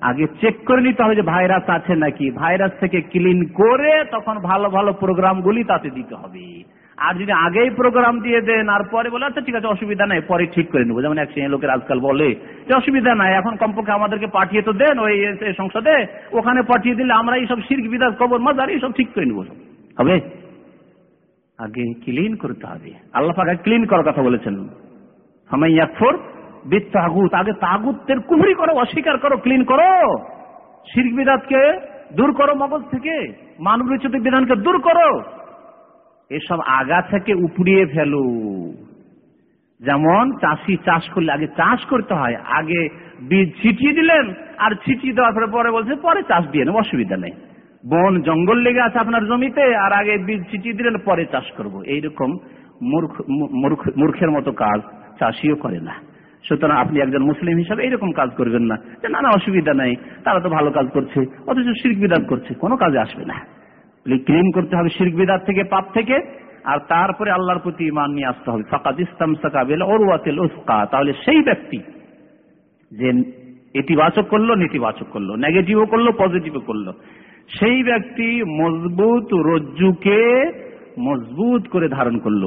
Speaker 1: আগে চেক করে নিতে হবে যে ভাইরাস আছে নাকি। ভাইরাস থেকে ক্লিন করে তখন ভালো ভালো প্রোগ্রামগুলি তাতে দিতে হবে। আর যদি আগেই প্রোগ্রাম দিয়ে দেন, আর পরে বলে আচ্ছা ঠিক আছে, অসুবিধা নাই, পরে ঠিক করে নেব। যেমন এক লোকের আজকাল বলে যে, অসুবিধা নাই, এখন কমপক্ষে আমাদেরকে পাঠিয়ে তো দেন ওই সংসদে, ওখানে পাঠিয়ে দিলে আমরা এইসব শির্ক বিদাস কবর, মাজার এইসব ঠিক করে নেব হবে? আগে ক্লিন করতে হবে। আল্লাহ আগে ক্লিন করার কথা বলেছেন। হামাই একফর তাগুত আগে তাগুতের কুমড়ি করো, অস্বীকার করো ক্লিন করো। শির্ক, বিদাতকে দূর করো মগজ থেকে মানব রচিত বিধানকে দূর করো। এসব আগাছাকে উপড়িয়ে ফেলো। যেমন চাষি চাষ করলে, আগে চাষ করতে হয়, আগে বীজ ছিটিয়ে দিলেন আর ছিটিয়ে দেওয়ার পরে পরে বলছে, পরে চাষ দিয়ে নেব, অসুবিধা নেই। বন, জঙ্গল লেগে আছে আপনার জমিতে, আর আগে বীজ ছিটিয়ে দিলেন, পরে চাষ করব। এইরকম মূর্খ মূর্খ, মূর্খের মতো কাজ চাষিও করে না। সুতরাং আপনি একজন মুসলিম হিসাবে এইরকম কাজ করবেন না। যে, না না, অসুবিধা নাই, তারা তো ভালো কাজ করছে, অথচ শির্ক বিদাত করছে, কোনো কাজে আসবে না। ক্লিন করতে হবে শির্ক বিদাত থেকে, পাপ থেকে, আর তারপরে আল্লাহর প্রতি ইমান নিয়ে আসতে হবে। ফাকাদ ইসলাম সাকাবিল ওরওয়াতিল উস্কা, তাহলে সেই ব্যক্তি যে ইতিবাচক করল, নেতিবাচক করল নেগেটিভও করল পজিটিভও করল, সেই ব্যক্তি মজবুত রজ্জুকে মজবুত করে ধারণ করল।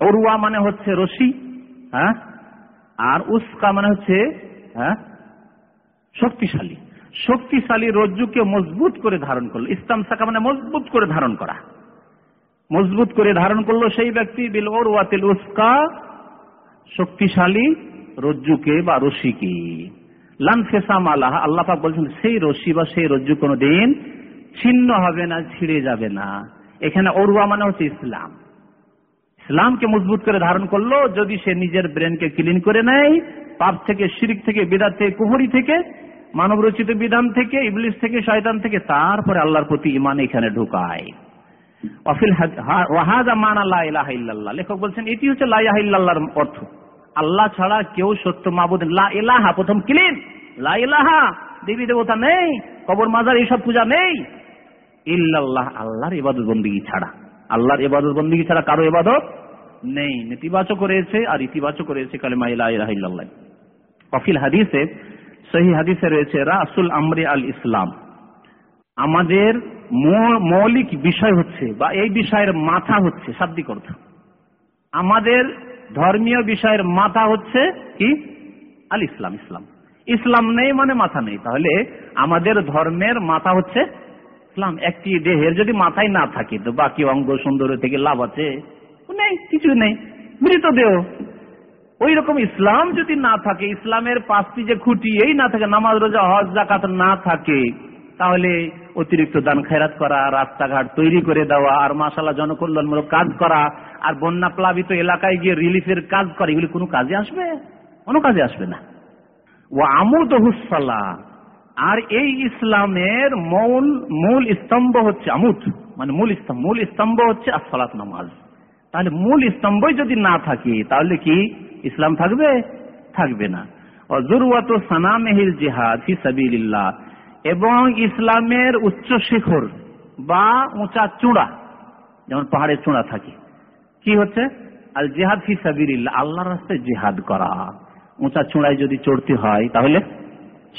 Speaker 1: অরুয়া মানে হচ্ছে রশি হ্যাঁ? আর উস্কা মানে হচ্ছে হ্যাঁ? শক্তিশালী। শক্তিশালী রজ্জুকে মজবুত করে ধারণ করল। ইসলাম শাখা মানে মজবুত করে ধারণ করা। মজবুত করে ধারণ করল সেই ব্যক্তি, বিল ওর ওয়াতিল উস্কা, শক্তিশালী রজ্জুকে বা রশিকে। লানফেসাম আল্লাহ আল্লাহ বলছেন, সেই রশি বা সেই রজ্জু কোনোদিন ছিন্ন হবে না, ছিঁড়ে যাবে না। এখানে অরুয়া মানে হচ্ছে ইসলাম। ইসলামকে মজবুত করে ধারণ করল, যদি সে নিজের ব্রেনকে ক্লিন করে নেয়, পাপ থেকে, শিরিক থেকে, বিদাত থেকে, কুহরি থেকে মানব রচিত বিধান থেকে ইবলিশ থেকে, শয়তান থেকে, তারপরে আল্লাহর প্রতি ইমান এখানে ঢুকায়। লেখক বলছেন, এটি হচ্ছে অর্থ। আল্লাহ ছাড়া কেউ সত্য মাবুদ প্রথম দেবী দেবতা নেই, কবর মাজার, এইসব পূজা নেই। ইল্লাল্লাহ, আল্লাহর ইবাদত ছাড়া। আল্লাহর ইবাদত বন্দী ছাড়া কারও ইবাদত নেই। নেতিবাচক রয়েছে আর ইতিবাচক রয়েছে কালেমা ইলাহ কফিল হাদিসে সহি হাদিসে রয়েছে, রাসুল আমরি আল ইসলাম। আমাদের মৌলিক বিষয় হচ্ছে বা এই বিষয়ের মাথা হচ্ছে শাব্দিক অর্থ আমাদের ধর্মীয় বিষয়ের মাথা হচ্ছে কি? আল ইসলাম ইসলাম। ইসলাম নেই মানে মাথা নেই। তাহলে আমাদের ধর্মের মাথা হচ্ছে ইসলাম। একটি দেহের যদি মাথায় না থাকে, তো বাকি অঙ্গ সুন্দর থেকে লাভ আছে। নেই, কিছু নেই। মৃত দেহ ওই রকম ইসলাম যদি না থাকে, ইসলামের পাঁচটি যে খুঁটি, এই না থাকে নামাজ, রোজা, হজ জাকাত না থাকে, তাহলে অতিরিক্ত দান খেরাত করা, রাস্তাঘাট তৈরি করে দেওয়া, আর মাসালা জনকল্যাণমূলক কাজ করা, আর বন্যা প্লাবিত এলাকায় গিয়ে রিলিফের কাজ করা, এগুলি কোনো কাজে আসবে? কোনো কাজে আসবে না। ও আমুদ হুসাল্লাহ আর এই ইসলামের মূল মূল স্তম্ভ হচ্ছে আমুদ। মানে মূল স্তম্ভ মূল স্তম্ভ হচ্ছে আসলাত নামাজ। তাহলে মূল স্তম্ভই যদি না থাকে, তাহলে কি? ইসলাম থাকবে? থাকবে না। জরুয়াত সানামেহিল জেহাদ হিসাবিল্লাহ এবং ইসলামের উচ্চ শিখর বা উঁচা চূড়া, যেমন পাহাড়ের চূড়া থাকে। কি হচ্ছে? আর জেহাদ হিসাবিল্লাহ আল্লাহর রাস্তায় জেহাদ করা। উঁচা চূড়ায় যদি চড়তে হয়, তাহলে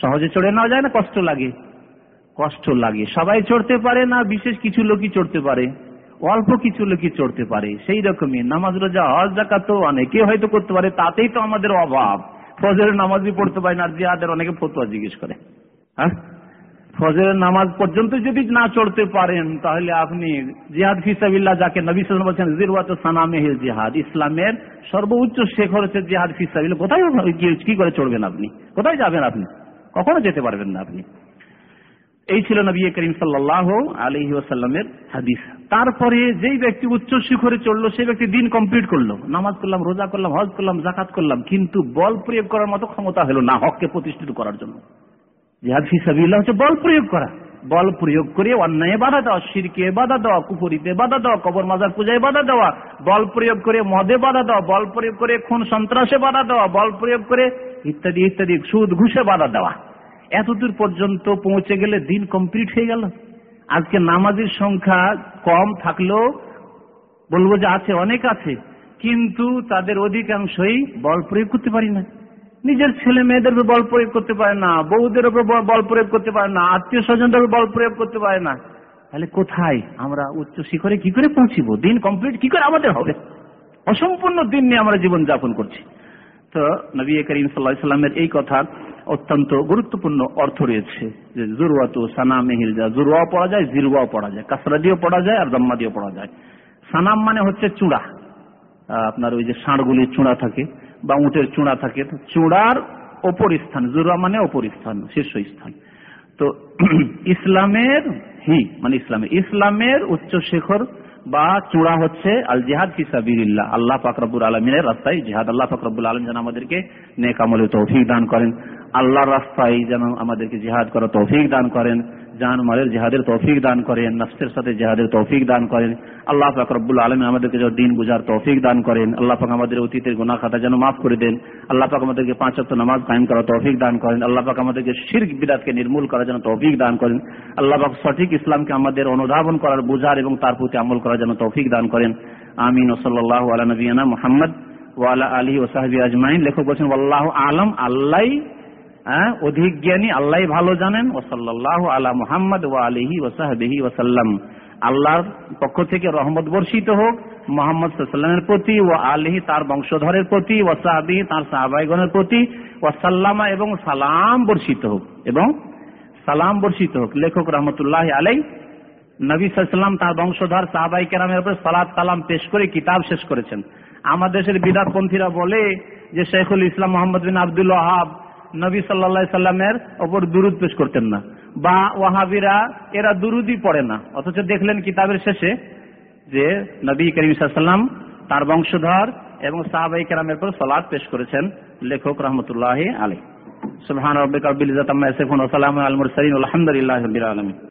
Speaker 1: সহজে চড়ে নেওয়া যায় না? কষ্ট লাগে। কষ্ট লাগে। সবাই চড়তে পারে না, বিশেষ কিছু লোকই চড়তে পারে। অল্প কিছু লোকই চড়তে পারে। সেই রকমই নামাজ, রোজা, হজ জাকাত তো অনেকে হয়তো করতে পারে, তাতেই তো আমাদের অভাব। ফজরের নামাজই পড়তে পারে না জিহাদের অনেকে ফতুয়া জিজ্ঞেস করে। হ্যাঁ? ফজরের নামাজ পর্যন্ত যদি না চড়তে পারেন, তাহলে আপনি জিহাদ ফিসাবিল্লাহ যাকে নবী সাল্লাম বলছেন, জিরওয়াত সানামেহিল জিহাদ। ইসলামের সর্বোচ্চ শেখর হচ্ছে জিহাদ ফিসাবিল্লাহ কোথায় কি করে চড়বেন আপনি? কোথায় যাবেন আপনি? কখনো যেতে পারবেন না আপনি। এই ছিল নবী করিম সাল্লাহ আলহি ওসাল্লামের হাদিস। তারপরে যেই ব্যক্তি উচ্চ শিখরে চলল, সেই ব্যক্তি দিন কমপ্লিট করল। নামাজ করলাম, রোজা করলাম, হজ করলাম জাকাত করলাম, কিন্তু বল প্রয়োগ করার মতো ক্ষমতা হলো না, হককে প্রতিষ্ঠিত করার জন্য। জিহাদ ফিসাবিল্লাহ হচ্ছে বল প্রয়োগ করা। বল প্রয়োগ করে অন্যায় বাধা দেওয়া, শিরকে বাধা দেওয়া কুপুরিতে বাধা দেওয়া, কবর মাজার পূজায় বাধা দেওয়া, বল প্রয়োগ করে মদে বাধা দেওয়া, বল প্রয়োগ করে খুন সন্ত্রাসে বাধা দেওয়া, বল প্রয়োগ করে ইত্যাদি ইত্যাদি, সুদ, ঘুষে বাধা দেওয়া। এতদূর পর্যন্ত পৌঁছে গেলে দিন কমপ্লিট হয়ে গেল। আজকে নামাজের সংখ্যা কম থাকলেও বলব যে আছে, অনেক আছে, কিন্তু তাদের অধিকাংশই বল প্রয়োগ করতে পারি না। নিজের ছেলে মেয়েদের বল প্রয়োগ করতে পারে না, বউদের উপর বল প্রয়োগ করতে পারে না, আত্মীয় স্বজনদের বল প্রয়োগ করতে পারে না। তাহলে কোথায় আমরা উচ্চ শিখরে কি করে পৌঁছিব? দিন কমপ্লিট কি করে আমাদের হবে? অসম্পূর্ণ দিন নিয়ে আমরা জীবন যাপন করছি। তো নবী করিম সাল্লাহ সাল্লামের এই কথা অত্যন্ত গুরুত্বপূর্ণ অর্থ রয়েছে। যে জুরুয়াতু সানা মেহিল যা জুরুয়াও পড়া যায় জিরুয়াও পড়া যায় কাসরা দিয়েও পড়া যায় আর দম্মা দিয়েও পড়া যায়। সানাম মানে হচ্ছে চূড়া। আপনার ওই যে ষাঁড়গুলির চূড়া থাকে বা উঁটের চূড়া থাকে। চূড়ার ওপর স্থান জুরা মানে ওপর স্থান শীর্ষ স্থান তো ইসলামের, হি মানে ইসলামের ইসলামের উচ্চ শেখর বা চূড়া হচ্ছে আল জিহাদ ফিসাবিল্লাহ আল্লাহ ফাকরাবুল আলমিনের রাস্তায় জিহাদ। আল্লাহ ফাকরাবুল আলম যেন আমাদেরকে নেক আমলে তৌফিক দান করেন। আল্লাহর রাস্তায় যেন আমাদেরকে জিহাদ করা তৌফিক দান করেন। জান মালের জেহাদের তৌফিক দান করেন, নফসের সাথে জেহাদের তৌফিক দান করেন। আল্লাহ পাক রব্বুল আলম আমাদেরকে যেন দিন বুঝার তৌফিক দান করেন। আল্লাহ পাক আমাদের অতীতের গুনা খাতা যেন মাফ করে দেন। আল্লাহ পাক আমাদেরকে পাঁচ অক্ট নামাজ কায়েম করার তৌফিক দান করেন। আল্লাহ পাক আমাদেরকে শির্ক বিদাতকে নির্মূল করার জন্য তৌফিক দান করেন। আল্লাহ পাক সঠিক ইসলামকে আমাদের অনুধাবন করার, বুঝার এবং তার প্রতি আমল করার জন্য তৌফিক দান করেন। আমিন। ওসল্লাহ আলা নবীনা মোহাম্মদ ওয়ালা আলী ওসাহাবি আজমাইন। লেখক বলছেন আল্লাহ আলম আল্লাহ হ্যাঁ? অধিক জ্ঞানী আল্লাহ ভালো জানেন। ও সাল্লাহ আলা মুহাম্মদ ও আলহি ওসাহবিহি ওসাল্লাম আল্লাহর পক্ষ থেকে রহমত বর্ষিত হোক। মোহাম্মদ সাল্লামের প্রতি ও আলহি তার বংশধরের প্রতি ও সাহাবি তার সাহাবাইগণের প্রতি ও সাল্লামা এবং সালাম বর্ষিত হোক। এবং সালাম বর্ষিত হোক। লেখক রহমতুল্লাহ আলাই নবী সাল্লাম তার বংশধর সাহাবাই কেরামের উপর সালাদ সালাম পেশ করে কিতাব শেষ করেছেন। আমাদের দেশের বিদাতপন্থীরা বলে যে শেখুল ইসলাম মোহাম্মদ বিন আব্দুল নবী সাল্লা সাল্লামের ওপর দুরুদ পেশ করতেন না। বা ওয়াহাবিরা এরা দুরুদই পড়ে না। অথচ দেখলেন কিতাবের শেষে যে নবী করিম সাল্লাম তার বংশধর এবং সাহাবাই কেরামের পর সলাদ পেশ করেছেন লেখক রহমতুল্লাহ আলী সুবহান রব্বিক রব্বিল ইজ্জাতি আম্মা ইয়াসিফুন ওয়া আলহামদুলিল্লাহ আলাল